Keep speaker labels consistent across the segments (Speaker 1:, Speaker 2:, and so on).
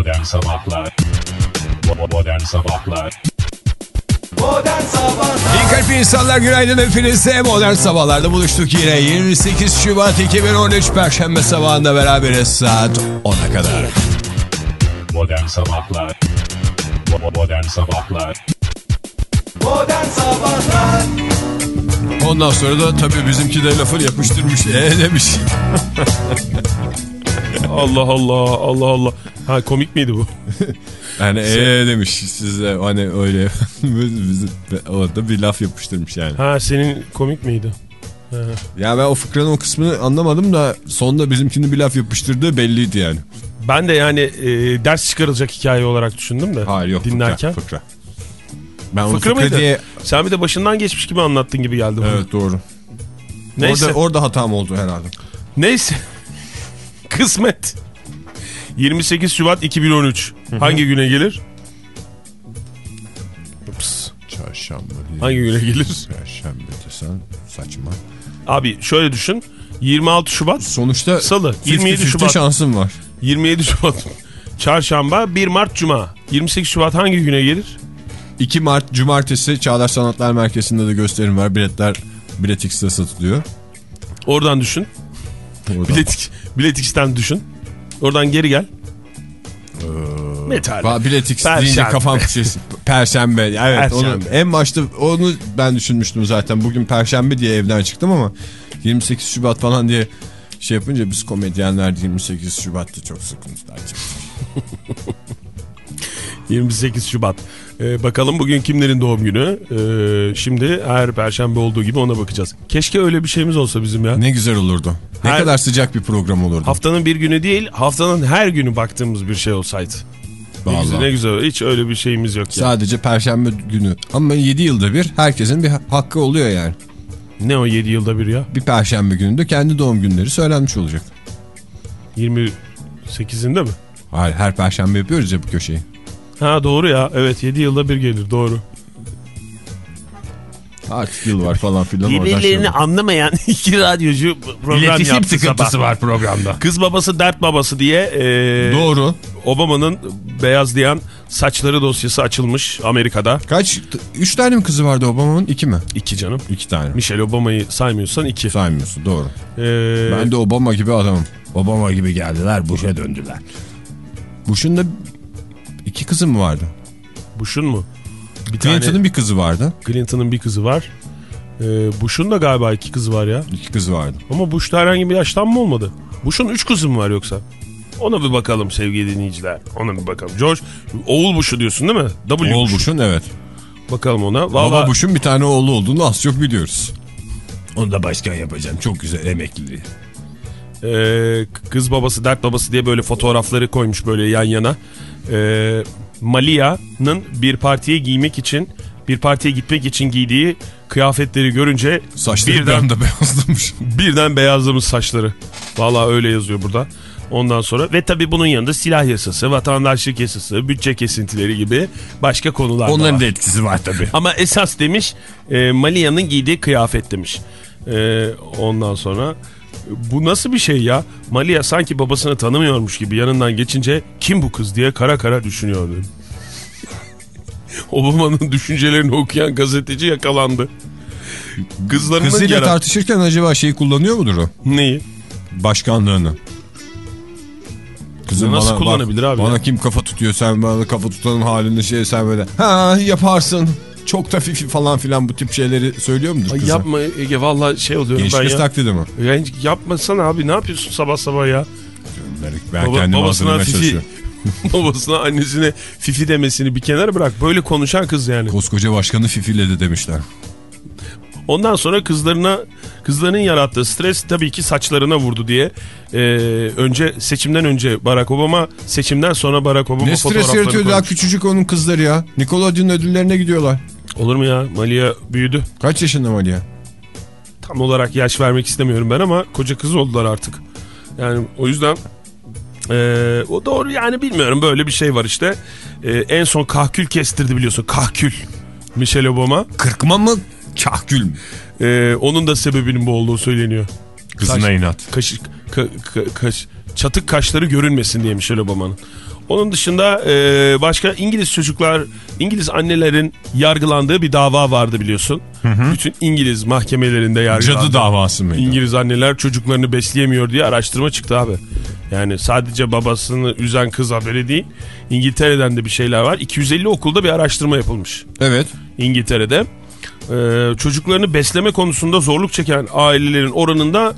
Speaker 1: Modern Sabahlar Modern Sabahlar
Speaker 2: Modern Sabahlar
Speaker 3: İyi kalp insanlar günaydın hepinize. Modern sabahlarda buluştuk yine. 28 Şubat 2013 Perşembe sabahında beraberiz saat 10'a kadar.
Speaker 1: Modern Sabahlar Modern Sabahlar
Speaker 2: Modern Sabahlar
Speaker 3: Ondan sonra da tabii bizimki de lafını yapıştırmış. E demiş.
Speaker 4: Allah Allah Allah Allah. Ha komik miydi bu?
Speaker 3: Yani e demiş size hani öyle orada bir laf yapıştırmış yani.
Speaker 4: Ha senin komik miydi? Ha.
Speaker 3: Ya ben o fıkranın o kısmını anlamadım da sonunda bizimkini bir laf yapıştırdığı belliydi yani.
Speaker 4: Ben de yani e, ders çıkarılacak hikaye olarak düşündüm de.
Speaker 3: Hayır yok
Speaker 4: dinlerken.
Speaker 3: fıkra. fıkra. Ben
Speaker 4: Fıkra
Speaker 3: fıkra,
Speaker 4: mıydı?
Speaker 3: diye...
Speaker 4: Sen bir de başından geçmiş gibi anlattın gibi geldi bana.
Speaker 3: Evet doğru.
Speaker 4: Neyse.
Speaker 3: Orada, orada hatam oldu herhalde.
Speaker 4: Neyse. Kısmet. 28 Şubat 2013. Hangi güne gelir? Ups.
Speaker 3: Çarşamba değil.
Speaker 4: Hangi güne gelir?
Speaker 3: Perşembe desen saçma.
Speaker 4: Abi şöyle düşün. 26 Şubat
Speaker 3: Sonuçta
Speaker 4: Salı.
Speaker 3: 27
Speaker 4: 27 Şubat.
Speaker 3: şansım var.
Speaker 4: 27 Şubat Çarşamba 1 Mart Cuma 28 Şubat hangi güne gelir?
Speaker 3: 2 Mart Cumartesi Çağdaş Sanatlar Merkezi'nde de gösterim var. Biletler Bilet X'de satılıyor.
Speaker 4: Oradan düşün.
Speaker 3: Oradan.
Speaker 4: Bilet, Bilet X'ten düşün. Oradan geri gel. Metal.
Speaker 3: Va- Bilet X
Speaker 4: Perşembe.
Speaker 3: deyince kafam şey, Perşembe. Evet onu,
Speaker 4: Perşembe.
Speaker 3: en başta onu ben düşünmüştüm zaten. Bugün Perşembe diye evden çıktım ama 28 Şubat falan diye şey yapınca biz komedyenler 28 Şubat'ta çok sıkıntılar çektik.
Speaker 4: 28 Şubat. Ee, bakalım bugün kimlerin doğum günü? Ee, şimdi her perşembe olduğu gibi ona bakacağız. Keşke öyle bir şeyimiz olsa bizim ya.
Speaker 3: Ne güzel olurdu. Ne
Speaker 4: Her-
Speaker 3: kadar sıcak bir program olurdu.
Speaker 4: Haftanın bir günü değil haftanın her günü baktığımız bir şey olsaydı. Ne
Speaker 3: Vallahi.
Speaker 4: güzel, ne güzel. Hiç öyle bir şeyimiz yok ya.
Speaker 3: Sadece Perşembe günü. Ama 7 yılda bir herkesin bir ha- hakkı oluyor yani.
Speaker 4: Ne o 7 yılda bir ya?
Speaker 3: Bir Perşembe gününde kendi doğum günleri söylenmiş olacak.
Speaker 4: 28'inde mi?
Speaker 3: Hayır her Perşembe yapıyoruz ya bu köşeyi.
Speaker 4: Ha doğru ya. Evet 7 yılda bir gelir doğru.
Speaker 3: Artık yıl var falan filan. oradan şey
Speaker 4: Birbirlerini
Speaker 3: var.
Speaker 4: anlamayan iki radyocu program yaptı sabah.
Speaker 3: var programda.
Speaker 4: Kız babası dert babası diye e,
Speaker 3: Doğru.
Speaker 4: Obama'nın beyazlayan saçları dosyası açılmış Amerika'da.
Speaker 3: Kaç? Üç tane mi kızı vardı Obama'nın? İki mi?
Speaker 4: İki canım.
Speaker 3: İki tane.
Speaker 4: Michelle Obama'yı saymıyorsan iki.
Speaker 3: Saymıyorsun doğru.
Speaker 4: Ee,
Speaker 3: Ben de Obama gibi adamım. Obama gibi geldiler Bush'a döndüler. Bush'un da iki kızı mı vardı?
Speaker 4: Bush'un mu? Bir
Speaker 3: Clinton'ın bir kızı vardı.
Speaker 4: Clinton'ın bir kızı var. Ee, Bush'un da galiba iki kızı var ya.
Speaker 3: İki kızı vardı.
Speaker 4: Ama Bush'ta herhangi bir yaşlanma olmadı. Bush'un üç kızı mı var yoksa? Ona bir bakalım sevgili dinleyiciler. Ona bir bakalım. George, oğul Bush'u diyorsun değil mi? W
Speaker 3: Oğul
Speaker 4: Bush.
Speaker 3: Bush'un evet.
Speaker 4: Bakalım ona.
Speaker 3: Baba
Speaker 4: Vallahi
Speaker 3: Bush'un bir tane oğlu olduğunu az çok biliyoruz. Onu da başkan yapacağım. Çok güzel emekliliği.
Speaker 4: e, kız babası, dert babası diye böyle fotoğrafları koymuş böyle yan yana. E, Malia'nın bir partiye giymek için, bir partiye gitmek için giydiği kıyafetleri görünce
Speaker 3: Saçları bir
Speaker 4: birden,
Speaker 3: anda beyazlamış.
Speaker 4: birden beyazlamış saçları. Vallahi öyle yazıyor burada. Ondan sonra ve tabii bunun yanında silah yasası, vatandaşlık yasası, bütçe kesintileri gibi başka konular da var.
Speaker 3: Onların da etkisi var tabii.
Speaker 4: Ama esas demiş e, Malia'nın giydiği kıyafet demiş. E, ondan sonra bu nasıl bir şey ya? Malia sanki babasını tanımıyormuş gibi yanından geçince kim bu kız diye kara kara düşünüyordu. Obama'nın düşüncelerini okuyan gazeteci yakalandı. Kızlarının
Speaker 3: Kızıyla
Speaker 4: yara-
Speaker 3: tartışırken acaba şeyi kullanıyor mudur o?
Speaker 4: Neyi?
Speaker 3: Başkanlığını. Kızım
Speaker 4: Nasıl
Speaker 3: bana,
Speaker 4: kullanabilir
Speaker 3: bak,
Speaker 4: abi
Speaker 3: Bana
Speaker 4: ya?
Speaker 3: kim kafa tutuyor sen bana kafa tutanın halini şey sen böyle. Ha yaparsın. Çok da fifi falan filan bu tip şeyleri söylüyor mudur
Speaker 4: Ay
Speaker 3: kıza?
Speaker 4: yapma Ege valla şey oluyorum
Speaker 3: Genç
Speaker 4: ben
Speaker 3: kız
Speaker 4: ya.
Speaker 3: taklidi mi?
Speaker 4: Ya yapmasana abi ne yapıyorsun sabah sabah ya?
Speaker 3: Ben
Speaker 4: Baba-
Speaker 3: kendimi
Speaker 4: babasına fifi,
Speaker 3: çalışıyorum.
Speaker 4: babasına annesine fifi demesini bir kenara bırak. Böyle konuşan kız yani.
Speaker 3: Koskoca başkanı fifiledi demişler.
Speaker 4: Ondan sonra kızlarına kızların yarattığı stres tabii ki saçlarına vurdu diye. Ee, önce seçimden önce Barack Obama, seçimden sonra Barack Obama
Speaker 3: Ne stres
Speaker 4: fotoğrafları
Speaker 3: yaratıyor daha küçücük onun kızları ya. Nickelodeon ödüllerine gidiyorlar.
Speaker 4: Olur mu ya? Malia büyüdü.
Speaker 3: Kaç yaşında Malia?
Speaker 4: Tam olarak yaş vermek istemiyorum ben ama koca kız oldular artık. Yani o yüzden ee, o doğru yani bilmiyorum böyle bir şey var işte. Ee, en son kahkül kestirdi biliyorsun kahkül. Michelle Obama.
Speaker 3: Kırkma mı? Kahkül mü?
Speaker 4: Ee, onun da sebebinin bu olduğu söyleniyor.
Speaker 3: Kızına
Speaker 4: Saç-
Speaker 3: inat.
Speaker 4: Kaş, ka- ka- kaş- çatık kaşları görünmesin diye Michelle Obama'nın. Onun dışında e, başka İngiliz çocuklar, İngiliz annelerin yargılandığı bir dava vardı biliyorsun. Bütün İngiliz mahkemelerinde yargılandı.
Speaker 3: Cadı davası mıydı?
Speaker 4: İngiliz anneler çocuklarını besleyemiyor diye araştırma çıktı abi. Yani sadece babasını üzen kız haberi değil. İngiltere'den de bir şeyler var. 250 okulda bir araştırma yapılmış.
Speaker 3: Evet.
Speaker 4: İngiltere'de. Ee, çocuklarını besleme konusunda zorluk çeken ailelerin oranında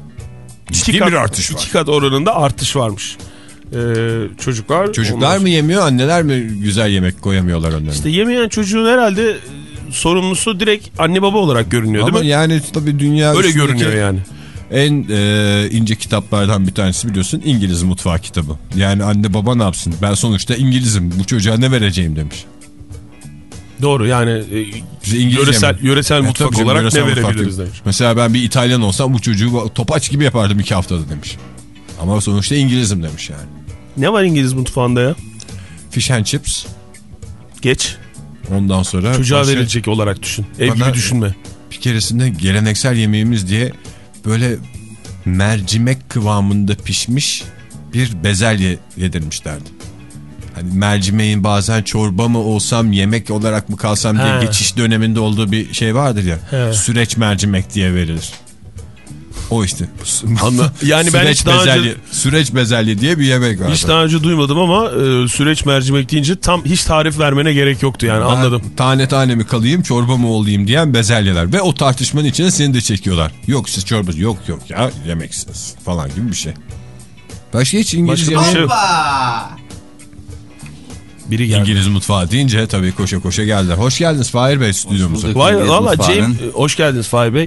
Speaker 4: iki kat,
Speaker 3: bir artış var.
Speaker 4: iki kat oranında artış varmış. Ee, çocuklar
Speaker 3: Çocuklar
Speaker 4: ondan-
Speaker 3: mı yemiyor anneler mi güzel yemek koyamıyorlar önlerine?
Speaker 4: İşte yemeyen çocuğun herhalde e, sorumlusu direkt anne baba olarak görünüyor
Speaker 3: Ama
Speaker 4: değil mi?
Speaker 3: yani tabii dünya
Speaker 4: Öyle görünüyor yani.
Speaker 3: En e, ince kitaplardan bir tanesi biliyorsun İngiliz mutfağı kitabı. Yani anne baba ne yapsın? Ben sonuçta İngilizim. Bu çocuğa ne vereceğim demiş.
Speaker 4: Doğru yani e, yöresel,
Speaker 3: mi?
Speaker 4: yöresel
Speaker 3: E,
Speaker 4: mutfak olarak
Speaker 3: yöresel
Speaker 4: ne verebiliriz demiş.
Speaker 3: Mesela ben bir İtalyan olsam bu çocuğu topaç gibi yapardım iki haftada demiş. Ama sonuçta İngilizim demiş yani.
Speaker 4: Ne var İngiliz mutfağında ya?
Speaker 3: Fish and chips.
Speaker 4: Geç.
Speaker 3: Ondan sonra
Speaker 4: Çocuğa
Speaker 3: başka-
Speaker 4: verilecek olarak düşün. Ev
Speaker 3: Bana-
Speaker 4: gibi düşünme.
Speaker 3: bir keresinde geleneksel yemeğimiz diye böyle mercimek kıvamında pişmiş bir bezelye yedirmişlerdi. Hani mercimeğin bazen çorba mı olsam yemek olarak mı kalsam diye
Speaker 4: He.
Speaker 3: geçiş döneminde olduğu bir şey vardır ya.
Speaker 4: He.
Speaker 3: Süreç mercimek diye verilir. O işte.
Speaker 4: Anla- Yani ben
Speaker 3: süreç
Speaker 4: hiç daha önce-
Speaker 3: bezelye, süreç bezelye diye bir yemek var.
Speaker 4: Hiç daha önce duymadım ama e, süreç mercimek deyince tam hiç tarif vermene gerek yoktu yani anladım.
Speaker 3: Tane tane mi kalayım çorba mı olayım diyen bezelyeler. Ve o tartışmanın içine seni de çekiyorlar. Yok siz çorba yok yok ya yemeksiniz falan gibi bir şey. Başka hiç İngiliz,
Speaker 4: Başka bir
Speaker 3: yemeği-
Speaker 4: şey yok. Biri geldi.
Speaker 3: İngiliz mutfağı deyince tabii koşa koşa geldiler. Hoş geldiniz Fahir Bey stüdyomuza.
Speaker 4: valla Cem hoş geldiniz Fahir Bey.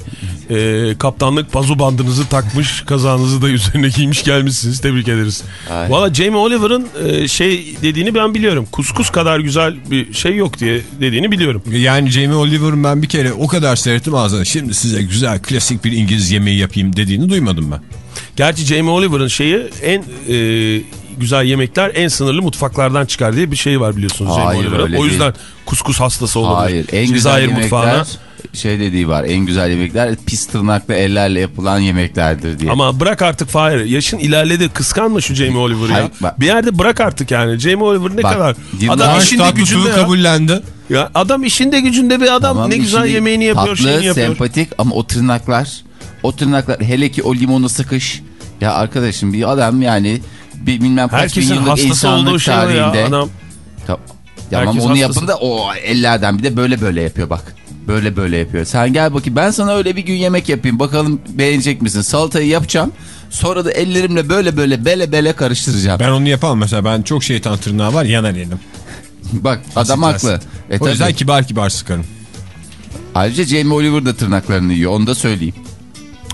Speaker 4: E, kaptanlık pazu bandınızı takmış kazağınızı da üzerine giymiş gelmişsiniz tebrik ederiz. Valla Jamie Oliver'ın e, şey dediğini ben biliyorum. Kuskus kadar güzel bir şey yok diye dediğini biliyorum.
Speaker 3: Yani Jamie Oliver'ın ben bir kere o kadar seyrettim ağzına. Şimdi size güzel klasik bir İngiliz yemeği yapayım dediğini duymadım ben.
Speaker 4: Gerçi Jamie Oliver'ın şeyi en e, güzel yemekler en sınırlı mutfaklardan çıkar diye bir şey var biliyorsunuz Jamie
Speaker 5: Hayır,
Speaker 4: Oliver'ın.
Speaker 5: öyle
Speaker 4: O
Speaker 5: değil.
Speaker 4: yüzden kuskus hastası olabilir.
Speaker 5: Hayır en güzel
Speaker 4: Cezayir
Speaker 5: yemekler
Speaker 4: mutfağına.
Speaker 5: şey dediği var en güzel yemekler pis tırnaklı ellerle yapılan yemeklerdir diye.
Speaker 4: Ama bırak artık Fahir. Yaşın ilerledi. Kıskanma şu Jamie Oliver'ı ya.
Speaker 5: Bak-
Speaker 4: bir yerde bırak artık yani. Jamie Oliver ne
Speaker 5: Bak,
Speaker 4: kadar. Adam işinde gücünde ya.
Speaker 3: kabullendi.
Speaker 4: ya. Adam işinde gücünde bir adam.
Speaker 5: Tamam,
Speaker 4: ne güzel yemeğini yapıyor,
Speaker 5: tatlı,
Speaker 4: şeyini yapıyor.
Speaker 5: sempatik ama o tırnaklar o tırnaklar hele ki o limonu sıkış. Ya arkadaşım bir adam yani bir bilmem kaç bin
Speaker 4: Herkesin
Speaker 5: yıllık
Speaker 4: hastası
Speaker 5: insanlık
Speaker 4: olduğu şey ya
Speaker 5: tarihinde. Ya ama
Speaker 4: Herkes
Speaker 5: onu
Speaker 4: hastası.
Speaker 5: yapın da o ellerden bir de böyle böyle yapıyor bak. Böyle böyle yapıyor. Sen gel bakayım ben sana öyle bir gün yemek yapayım. Bakalım beğenecek misin? Salatayı yapacağım. Sonra da ellerimle böyle böyle bele bele karıştıracağım.
Speaker 3: Ben onu yapamam mesela. Ben çok şeytan tırnağı var yanar yedim.
Speaker 5: Bak adam haklı. E,
Speaker 3: o yüzden kibar kibar sıkarım.
Speaker 5: Ayrıca Jamie Oliver da tırnaklarını yiyor. Onu da söyleyeyim.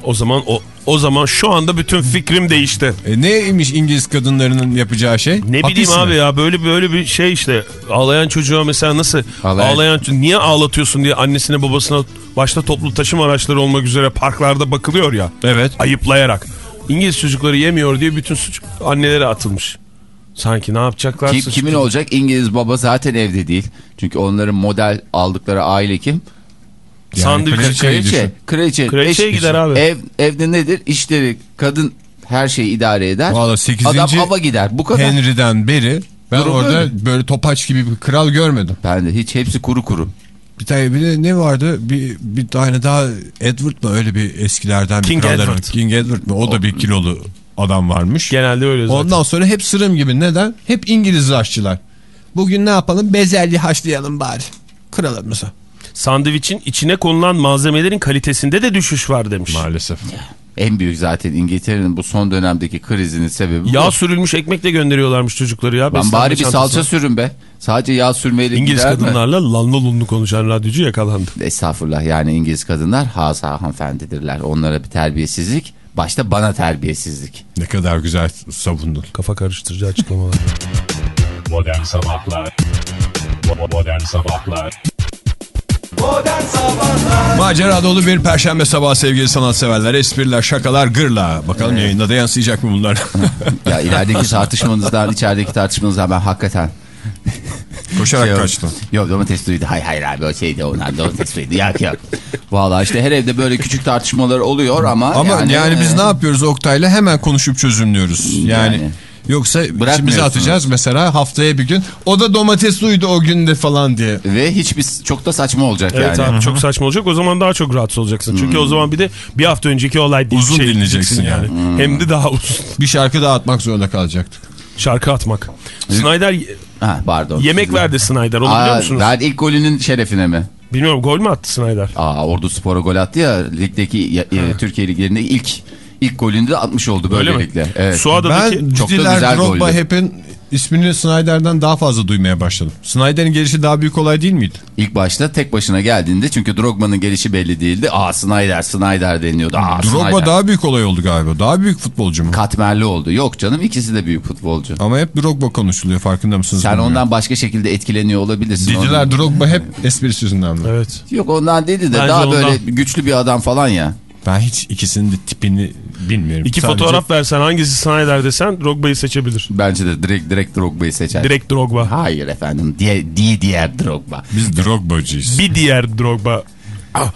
Speaker 4: O zaman o o zaman şu anda bütün fikrim değişti.
Speaker 3: E neymiş İngiliz kadınlarının yapacağı şey?
Speaker 4: Ne
Speaker 3: Hapis
Speaker 4: bileyim
Speaker 3: mi?
Speaker 4: abi ya böyle böyle bir şey işte ağlayan çocuğa mesela nasıl
Speaker 5: Ağlayan-
Speaker 4: ağlayan niye ağlatıyorsun diye annesine babasına başta toplu taşıma araçları olmak üzere parklarda bakılıyor ya
Speaker 3: Evet.
Speaker 4: ayıplayarak. İngiliz çocukları yemiyor diye bütün suç annelere atılmış. Sanki ne yapacaklar?
Speaker 5: Kim, kimin olacak? İngiliz baba zaten evde değil. Çünkü onların model aldıkları aile kim?
Speaker 3: Yani
Speaker 4: Sandviç-
Speaker 3: kraliçeyi düşün.
Speaker 5: Kraliçe. Kraliçe.
Speaker 4: Kraliçeye
Speaker 5: eş-
Speaker 4: gider abi.
Speaker 5: Ev, evde nedir? İşleri kadın her şeyi idare eder.
Speaker 3: Valla 8.
Speaker 5: Adam ava gider. Bu kadar.
Speaker 3: Henry'den beri ben
Speaker 5: Durum
Speaker 3: orada
Speaker 5: böyle.
Speaker 3: böyle topaç gibi bir kral görmedim.
Speaker 5: Ben de hiç hepsi kuru kuru.
Speaker 3: Bir tane bir de ne vardı? Bir, bir tane daha Edward mı öyle bir eskilerden bir
Speaker 4: King
Speaker 3: krallar var.
Speaker 4: Edward.
Speaker 3: King Edward mı? O da bir kilolu adam varmış.
Speaker 4: Genelde öyle zaten.
Speaker 3: Ondan sonra hep sırım gibi. Neden? Hep İngiliz aşçılar. Bugün ne yapalım? Bezelye haşlayalım bari. Kralımıza.
Speaker 4: Sandviçin içine konulan malzemelerin kalitesinde de düşüş var demiş.
Speaker 3: Maalesef.
Speaker 5: En büyük zaten İngiltere'nin bu son dönemdeki krizinin sebebi bu.
Speaker 4: Yağ sürülmüş ekmekle gönderiyorlarmış çocukları ya.
Speaker 5: Ben bari bir salça sürün be. Sadece yağ sürmeyle
Speaker 4: İngiliz
Speaker 5: mi?
Speaker 4: kadınlarla lanlı lunlu konuşan radyocu yakalandı.
Speaker 5: Estağfurullah yani İngiliz kadınlar haza hanımefendidirler. Onlara bir terbiyesizlik. Başta bana terbiyesizlik.
Speaker 3: Ne kadar güzel savundun.
Speaker 4: Kafa karıştırıcı açıklamalar.
Speaker 1: Modern Sabahlar Modern Sabahlar
Speaker 3: Macera dolu bir perşembe sabahı sevgili sanatseverler. Espriler, şakalar, gırla. Bakalım yayında da yansıyacak mı bunlar?
Speaker 5: Ya ilerideki tartışmanızdan, içerideki tartışmanızdan ben hakikaten...
Speaker 3: Koşarak
Speaker 5: Şey,
Speaker 3: kaçtım.
Speaker 5: Yok domates suyuydu. Hayır hayır abi o şeydi onlar domates suyuydu. Yok yok. Valla işte her evde böyle küçük tartışmalar oluyor ama...
Speaker 3: Ama yani, biz
Speaker 5: e,
Speaker 3: ne yapıyoruz Oktay'la? Hemen konuşup çözümlüyoruz. Yani,
Speaker 5: Yani.
Speaker 3: Yoksa içimize atacağız mesela haftaya bir gün. O da domatesliydi o günde falan diye.
Speaker 5: Ve hiçbir çok da saçma olacak
Speaker 4: Evet
Speaker 5: yani.
Speaker 4: abi çok saçma olacak. O zaman daha çok rahatsız olacaksın. Çünkü o zaman bir de bir hafta önceki olay diye bir
Speaker 3: Uzun
Speaker 4: şey
Speaker 3: dinleyeceksin
Speaker 4: diyeceksin yani. Hem de daha uzun.
Speaker 3: Bir şarkı daha atmak zorunda kalacaktık.
Speaker 4: Şarkı atmak. Snyder
Speaker 5: Ha, pardon.
Speaker 4: yemek verdi Snyder onu biliyor
Speaker 5: Aa,
Speaker 4: musunuz?
Speaker 5: ver ilk golünün şerefine mi?
Speaker 4: Bilmiyorum gol mü attı Snyder?
Speaker 5: Aa, Ordu Spor'a gol attı ya ligdeki ya- e, Türkiye liglerinde ilk ilk golünü de atmış oldu böylelikle. Evet.
Speaker 4: Suada'daki
Speaker 3: Ben
Speaker 5: Çok da
Speaker 3: Didiler
Speaker 5: güzel
Speaker 3: Drogba hepin ismini Snyder'den daha fazla duymaya başladım. Snyder'in gelişi daha büyük olay değil miydi?
Speaker 5: İlk başta tek başına geldiğinde çünkü Drogba'nın gelişi belli değildi. Aa Snyder Snyder deniyordu. Aa,
Speaker 3: Drogba
Speaker 5: Snyder.
Speaker 3: daha büyük olay oldu galiba. Daha büyük futbolcu mu?
Speaker 5: katmerli oldu. Yok canım ikisi de büyük futbolcu.
Speaker 3: Ama hep Drogba konuşuluyor farkında mısınız?
Speaker 5: Sen
Speaker 3: bilmiyorum.
Speaker 5: ondan başka şekilde etkileniyor olabilirsin.
Speaker 3: Didiler
Speaker 5: Onun-
Speaker 3: Drogba hep esprisi yüzünden mi?
Speaker 4: Evet.
Speaker 5: Yok ondan değildi de
Speaker 4: Bence
Speaker 5: daha
Speaker 4: ondan.
Speaker 5: böyle güçlü bir adam falan ya.
Speaker 3: Ben hiç ikisinin de tipini bilmiyorum.
Speaker 4: İki
Speaker 3: Sadece
Speaker 4: fotoğraf versen hangisi Snyder desen Drogba'yı seçebilir.
Speaker 5: Bence de direkt direkt Drogba'yı seçer.
Speaker 4: Direkt Drogba.
Speaker 5: Hayır efendim. Diye, diye diğer Drogba.
Speaker 3: Biz Drogba'cıyız.
Speaker 4: Bir diğer Drogba. Ah,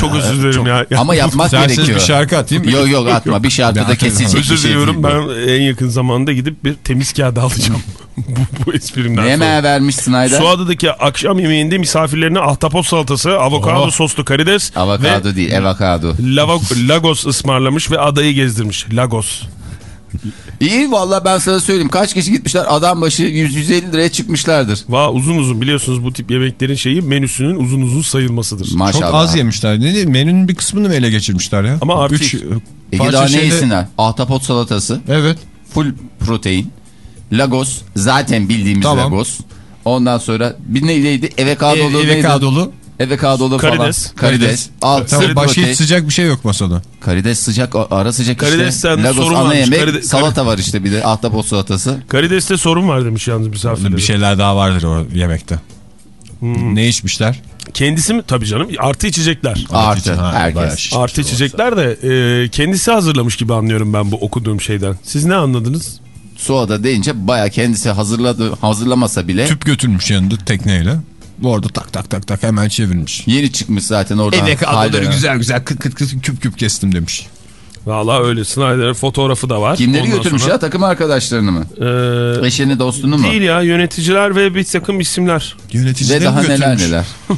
Speaker 4: çok özür dilerim ya.
Speaker 5: Ama yapmak
Speaker 3: Sensiz
Speaker 5: gerekiyor.
Speaker 3: bir şarkı atayım.
Speaker 5: Yok yok atma. Bir şarkıda
Speaker 3: Yok.
Speaker 5: kesilecek
Speaker 4: Özür
Speaker 5: şey
Speaker 4: diliyorum ben en yakın zamanda gidip bir temiz kağıdı alacağım. bu, bu esprimden
Speaker 5: Ne
Speaker 4: sonra.
Speaker 5: yemeğe vermiş Snyder?
Speaker 4: Suada'daki akşam yemeğinde misafirlerine ahtapot salatası, avokado
Speaker 3: Oh.
Speaker 4: soslu karides
Speaker 5: Avokado
Speaker 4: ve
Speaker 5: değil, avokado.
Speaker 4: Lagos ısmarlamış ve adayı gezdirmiş. Lagos.
Speaker 5: İyi valla ben sana söyleyeyim. Kaç kişi gitmişler? Adam başı 100-150 liraya çıkmışlardır.
Speaker 4: Va uzun uzun biliyorsunuz bu tip yemeklerin şeyi menüsünün uzun uzun sayılmasıdır.
Speaker 3: Çok
Speaker 5: Maşallah.
Speaker 3: az yemişler. Ne diyeyim, menünün bir kısmını mı ele geçirmişler ya?
Speaker 4: Ama artık-
Speaker 3: Üç, e,
Speaker 5: Ege daha ne
Speaker 3: şeyde-
Speaker 5: yesinler? Ahtapot salatası.
Speaker 3: Evet.
Speaker 5: Full protein. Lagos. Zaten bildiğimiz
Speaker 3: Tamam.
Speaker 5: Lagos. Ondan sonra bir neydi? Evekadolu.
Speaker 3: E,
Speaker 5: neydi?
Speaker 3: Evekadolu.
Speaker 5: Evekadolu falan.
Speaker 4: Karides.
Speaker 5: Karides. Alt
Speaker 3: Tamam,
Speaker 5: sırt
Speaker 3: başka hiç sıcak bir şey yok masada.
Speaker 5: Karides sıcak, a- ara sıcak
Speaker 4: Karidesten
Speaker 5: işte. Lagos
Speaker 4: sorun
Speaker 5: ana
Speaker 4: varmış.
Speaker 5: yemek.
Speaker 4: Karide-
Speaker 5: salata var işte bir de ahtapot salatası.
Speaker 4: Karides'te sorun var demiş yalnız misafirlere.
Speaker 3: Bir şeyler daha vardır o yemekte. Ne içmişler?
Speaker 4: Kendisi mi? Tabii canım. Artı içecekler.
Speaker 5: Artı.
Speaker 3: Ha, bayağı
Speaker 5: herkes.
Speaker 4: Artı içecekler de e, kendisi hazırlamış gibi anlıyorum ben bu okuduğum şeyden. Siz ne anladınız?
Speaker 5: Suada deyince baya kendisi hazırladı, hazırlamasa bile
Speaker 3: Tüp götürmüş yanında tekneyle. Bu arada tak tak tak tak hemen çevirmiş.
Speaker 5: yeni çıkmış zaten oradan.
Speaker 3: Evekadoları
Speaker 5: Halde-
Speaker 3: güzel güzel kıt kıt kıt küp küp kestim demiş.
Speaker 4: Valla öyle. Snyder'ın fotoğrafı da var.
Speaker 5: Kimleri
Speaker 4: Ondan
Speaker 5: götürmüş
Speaker 4: sonra,
Speaker 5: ya takım arkadaşlarını mı?
Speaker 4: e,
Speaker 5: Eşini dostunu mu?
Speaker 4: değil ya yöneticiler ve bir takım isimler.
Speaker 3: Yöneticileri
Speaker 5: Ve daha
Speaker 3: götürmüş.
Speaker 5: neler neler.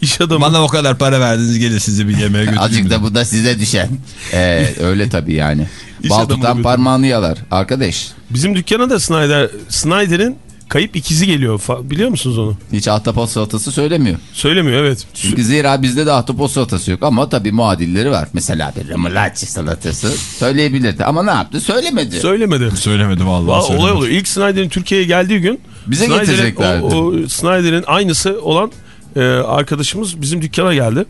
Speaker 4: İş adamı.
Speaker 3: Bana o kadar para verdiniz gelin sizi bir yemeğe götüreyim.
Speaker 5: Azıcık da bu da size düşen. Ee, öyle tabii yani. Bal tutan parmağını yalar. Arkadaş
Speaker 4: Bizim dükkana da Snyder, Snyder'in kayıp ikizi geliyor. Biliyor musunuz onu?
Speaker 5: hiç ahtapot salatası söylemiyor.
Speaker 4: Söylemiyor evet.
Speaker 5: Çünkü zira bizde de ahtapot salatası yok. Ama tabii muadilleri var. Mesela bir ramalaçi salatası söyleyebilirdi. Ama ne yaptı? Söylemedi.
Speaker 4: Söylemedi.
Speaker 3: Söylemedi vallahi.
Speaker 4: Valla
Speaker 3: söylemedi.
Speaker 4: olay oluyor. İlk Snyder'in Türkiye'ye geldiği gün
Speaker 5: Bize getireceklerdi.
Speaker 4: Snyder'in aynısı olan e, arkadaşımız bizim dükkana geldi.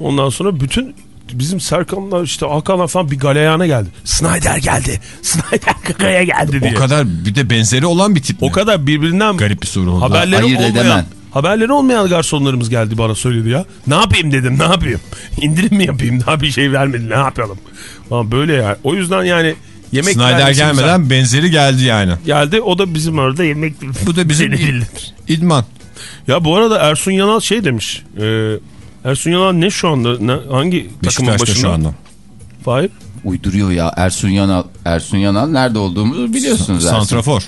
Speaker 4: Ondan sonra bütün bizim Serkan'la işte Hakan'la falan bir galeyana geldi. Snyder geldi. Snyder kakaya geldi diye.
Speaker 3: O kadar bir de benzeri olan bir tip mi?
Speaker 4: O kadar birbirinden
Speaker 3: Garip bir soru oldu.
Speaker 4: haberleri
Speaker 5: Ayırt
Speaker 4: olmayan,
Speaker 5: edemem.
Speaker 4: haberleri olmayan garsonlarımız geldi bana söyledi ya. Ne yapayım dedim ne yapayım? İndirim mi yapayım? Daha bir şey vermedi ne yapalım? Falan böyle ya. O yüzden yani yemek
Speaker 3: Snyder gelmeden benzeri geldi yani.
Speaker 4: geldi. O da bizim orada yemek
Speaker 3: Bu da bizim idman.
Speaker 4: Ya bu arada Ersun Yanal şey demiş. E, Ersun Yanal ne şu anda? Ne, hangi takımın
Speaker 3: Beşiktaş'ta
Speaker 4: başında?
Speaker 3: şu anda.
Speaker 4: Fahir?
Speaker 5: Uyduruyor ya Ersun Yanal. Ersun Yanal nerede olduğumuzu biliyorsunuz. Ersun.
Speaker 3: Santrafor.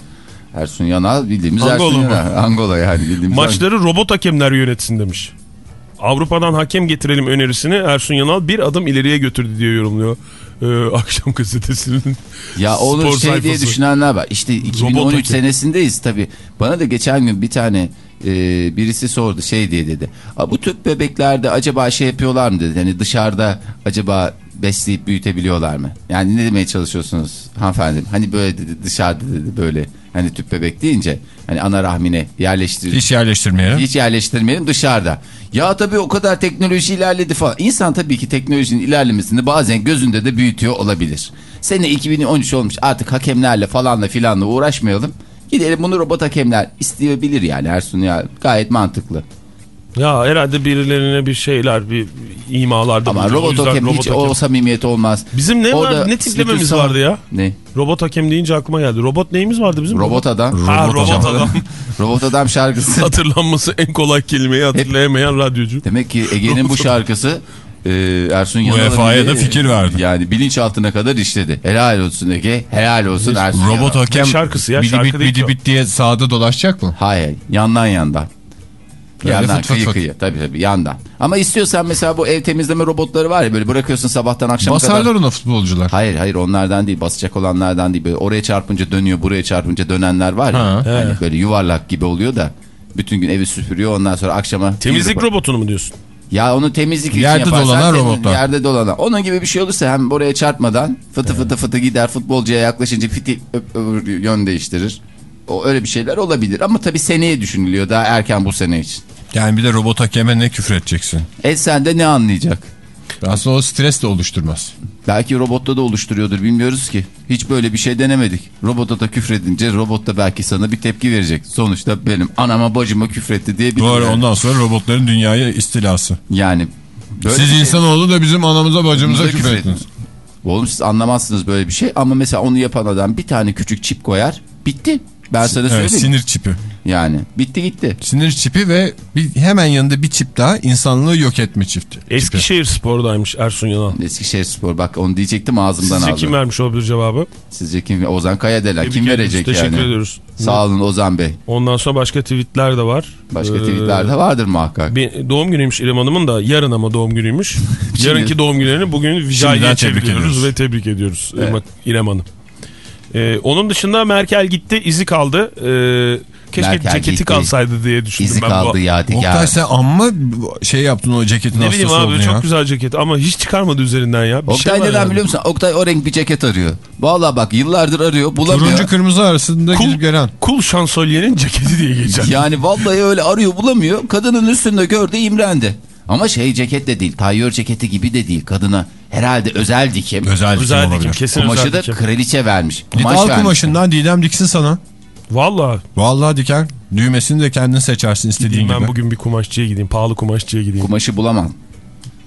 Speaker 5: Ersun Yanal bildiğimiz
Speaker 4: Angola
Speaker 5: Ersun
Speaker 4: mı?
Speaker 5: Yanal. Angola yani bildiğimiz.
Speaker 4: Maçları robot hakemler yönetsin demiş. Avrupa'dan hakem getirelim önerisini Ersun Yanal bir adım ileriye götürdü diye yorumluyor. Ee, akşam gazetesinin
Speaker 5: Ya onu
Speaker 4: spor
Speaker 5: şey diye
Speaker 4: sayfası.
Speaker 5: düşünenler var. İşte 2013
Speaker 4: hakem.
Speaker 5: senesindeyiz tabii. Bana da geçen gün bir tane e, birisi sordu şey diye dedi. "Aa, Bu tüp bebeklerde acaba şey yapıyorlar mı dedi. Hani dışarıda acaba besleyip büyütebiliyorlar mı? Yani ne demeye çalışıyorsunuz hanımefendi? Hani böyle dedi dışarıda dedi böyle. Hani tüp bebek deyince hani ana rahmine yerleştir.
Speaker 3: Hiç yerleştirmeyelim.
Speaker 5: Hiç yerleştirmeyelim dışarıda. Ya tabii o kadar teknoloji ilerledi falan. İnsan tabii ki teknolojinin ilerlemesini bazen gözünde de büyütüyor olabilir. Sene 2013 olmuş artık hakemlerle falanla filanla uğraşmayalım. Gidelim bunu robot hakemler isteyebilir yani Ersun ya gayet mantıklı.
Speaker 4: Ya herhalde birilerine bir şeyler bir imalarda
Speaker 5: Ama
Speaker 4: bulunuyor. O
Speaker 5: robot
Speaker 4: yüzden
Speaker 5: hakem hiç o samimiyet olmaz.
Speaker 4: Bizim ne
Speaker 5: Orada
Speaker 4: var ne tiplememiz
Speaker 5: bütün
Speaker 4: vardı ya?
Speaker 5: Ne?
Speaker 4: Robot hakem deyince aklıma geldi. Robot neyimiz vardı bizim?
Speaker 5: Robot adam.
Speaker 4: Ha, robot, adam.
Speaker 5: Robot adam şarkısı.
Speaker 4: Hatırlanması en kolay kelimeyi hatırlayamayan radyocu.
Speaker 5: Demek ki Ege'nin bu şarkısı e, Ersun Yanal'ı
Speaker 3: UEFA'ya da fikir verdi.
Speaker 5: Yani bilinçaltına kadar işledi. Helal olsun Ege. Helal olsun Ersun
Speaker 3: Robot
Speaker 5: Yanal.
Speaker 3: hakem
Speaker 4: şarkısı ya,
Speaker 3: bidi
Speaker 4: şarkı
Speaker 3: bit
Speaker 4: değil
Speaker 3: bidi bit diye sahada dolaşacak mı?
Speaker 5: Hayır yandan yandan.
Speaker 3: Öyle
Speaker 5: Yandan
Speaker 3: fıt fıt
Speaker 5: kıyı
Speaker 3: fıt.
Speaker 5: kıyı tabii tabii yandan. Ama istiyorsan mesela bu ev temizleme robotları var ya böyle bırakıyorsun sabahtan akşama kadar.
Speaker 3: Basarlar ona futbolcular.
Speaker 5: Hayır hayır onlardan değil basacak olanlardan değil. Böyle oraya çarpınca dönüyor buraya çarpınca dönenler var ya.
Speaker 3: Ha.
Speaker 5: Hani böyle yuvarlak gibi oluyor da bütün gün evi süpürüyor ondan sonra akşama.
Speaker 4: Temizlik robotunu mu diyorsun?
Speaker 5: Ya onu temizlik için
Speaker 3: Yerde
Speaker 5: yaparsan
Speaker 3: dolanan
Speaker 5: temiz-
Speaker 3: robotlar.
Speaker 5: Yerde dolanan. Onun gibi bir şey olursa hem oraya çarpmadan fıtı fıtı fıtı gider futbolcuya yaklaşınca fiti öp, öbür yön değiştirir. O öyle bir şeyler olabilir ama tabii seneye düşünülüyor daha erken bu sene için.
Speaker 3: Yani bir de robot hakeme ne küfür edeceksin?
Speaker 5: E sen de ne anlayacak?
Speaker 3: Aslında o stres de oluşturmaz.
Speaker 5: Belki robotta da oluşturuyordur bilmiyoruz ki. Hiç böyle bir şey denemedik. Robota da küfredince robot da belki sana bir tepki verecek. Sonuçta benim anama bacıma küfretti diye bir
Speaker 3: Doğru ondan sonra robotların dünyaya istilası.
Speaker 5: Yani böyle
Speaker 3: Siz
Speaker 5: şey-
Speaker 3: insanoğlu da bizim anamıza bacımıza
Speaker 5: Bize
Speaker 3: küfür
Speaker 5: küfür
Speaker 3: ettiniz.
Speaker 5: Oğlum siz anlamazsınız böyle bir şey ama mesela onu yapan adam bir tane küçük çip koyar. Bitti. Ben sana
Speaker 3: Evet,
Speaker 5: söyleyeyim.
Speaker 3: sinir çipi.
Speaker 5: Yani bitti gitti.
Speaker 3: Sinir çipi ve bir, hemen yanında bir çip daha insanlığı yok etme çifti. çipi.
Speaker 4: Eskişehir Spor'daymış Ersun Yanal.
Speaker 5: Eskişehir Spor bak onu diyecektim ağzımdan
Speaker 4: Sizce
Speaker 5: aldım.
Speaker 4: kim vermiş olabilir cevabı?
Speaker 5: Sizce kim? Ozan Kayadelen. Kim verecek
Speaker 4: Teşekkür
Speaker 5: yani?
Speaker 4: ediyoruz.
Speaker 5: Sağ olun Ozan Bey.
Speaker 4: Ondan sonra başka tweetler de var.
Speaker 5: Başka
Speaker 4: Ee,
Speaker 5: tweetlerde vardır muhakkak.
Speaker 4: Bir doğum günüymüş İrem Hanım'ın da yarın ama doğum günüymüş. Yarınki doğum günlerini bugün
Speaker 3: tebrik
Speaker 4: çeviriyoruz
Speaker 3: ediyoruz.
Speaker 4: ve tebrik ediyoruz
Speaker 5: Evet.
Speaker 4: İrem Hanım. Ee, onun dışında Merkel gitti izi kaldı. Ee, keşke
Speaker 5: Merkel
Speaker 4: ceketi
Speaker 5: gitti.
Speaker 4: kalsaydı diye düşündüm
Speaker 5: İzi
Speaker 4: ben.
Speaker 5: kaldı
Speaker 4: bu.
Speaker 5: yadigar.
Speaker 3: Oktay sen amma şey yaptın o ceketin
Speaker 4: Ne
Speaker 3: hastası
Speaker 4: bileyim abi çok
Speaker 3: ya.
Speaker 4: güzel ceket ama hiç çıkarmadı üzerinden ya. Bir
Speaker 5: Oktay
Speaker 4: şey
Speaker 5: neden
Speaker 4: yani.
Speaker 5: biliyor musun? Oktay o renk bir ceket arıyor. Vallahi bak yıllardır arıyor bulamıyor.
Speaker 3: Turuncu kırmızı arasında
Speaker 4: Kul,
Speaker 3: gidip gelen.
Speaker 4: kul şansölyenin ceketi diye geçer.
Speaker 5: Yani vallahi öyle arıyor bulamıyor. Kadının üstünde gördü imrendi. Ama şey ceket de değil. Tayyör ceketi gibi de değil. Kadına herhalde özel dikim.
Speaker 3: Özel dikim
Speaker 4: Özel dikim kesin
Speaker 5: Kumaşı
Speaker 4: özel
Speaker 5: da
Speaker 4: dikim.
Speaker 5: kraliçe vermiş. Kumaş
Speaker 3: al
Speaker 5: vermiş.
Speaker 3: kumaşından Didem diksin sana.
Speaker 4: Valla
Speaker 3: Vallahi diker. Düğmesini de kendin seçersin istediğin
Speaker 4: ben
Speaker 3: gibi.
Speaker 4: bugün bir kumaşçıya gideyim. Pahalı kumaşçıya gideyim.
Speaker 5: Kumaşı bulamam.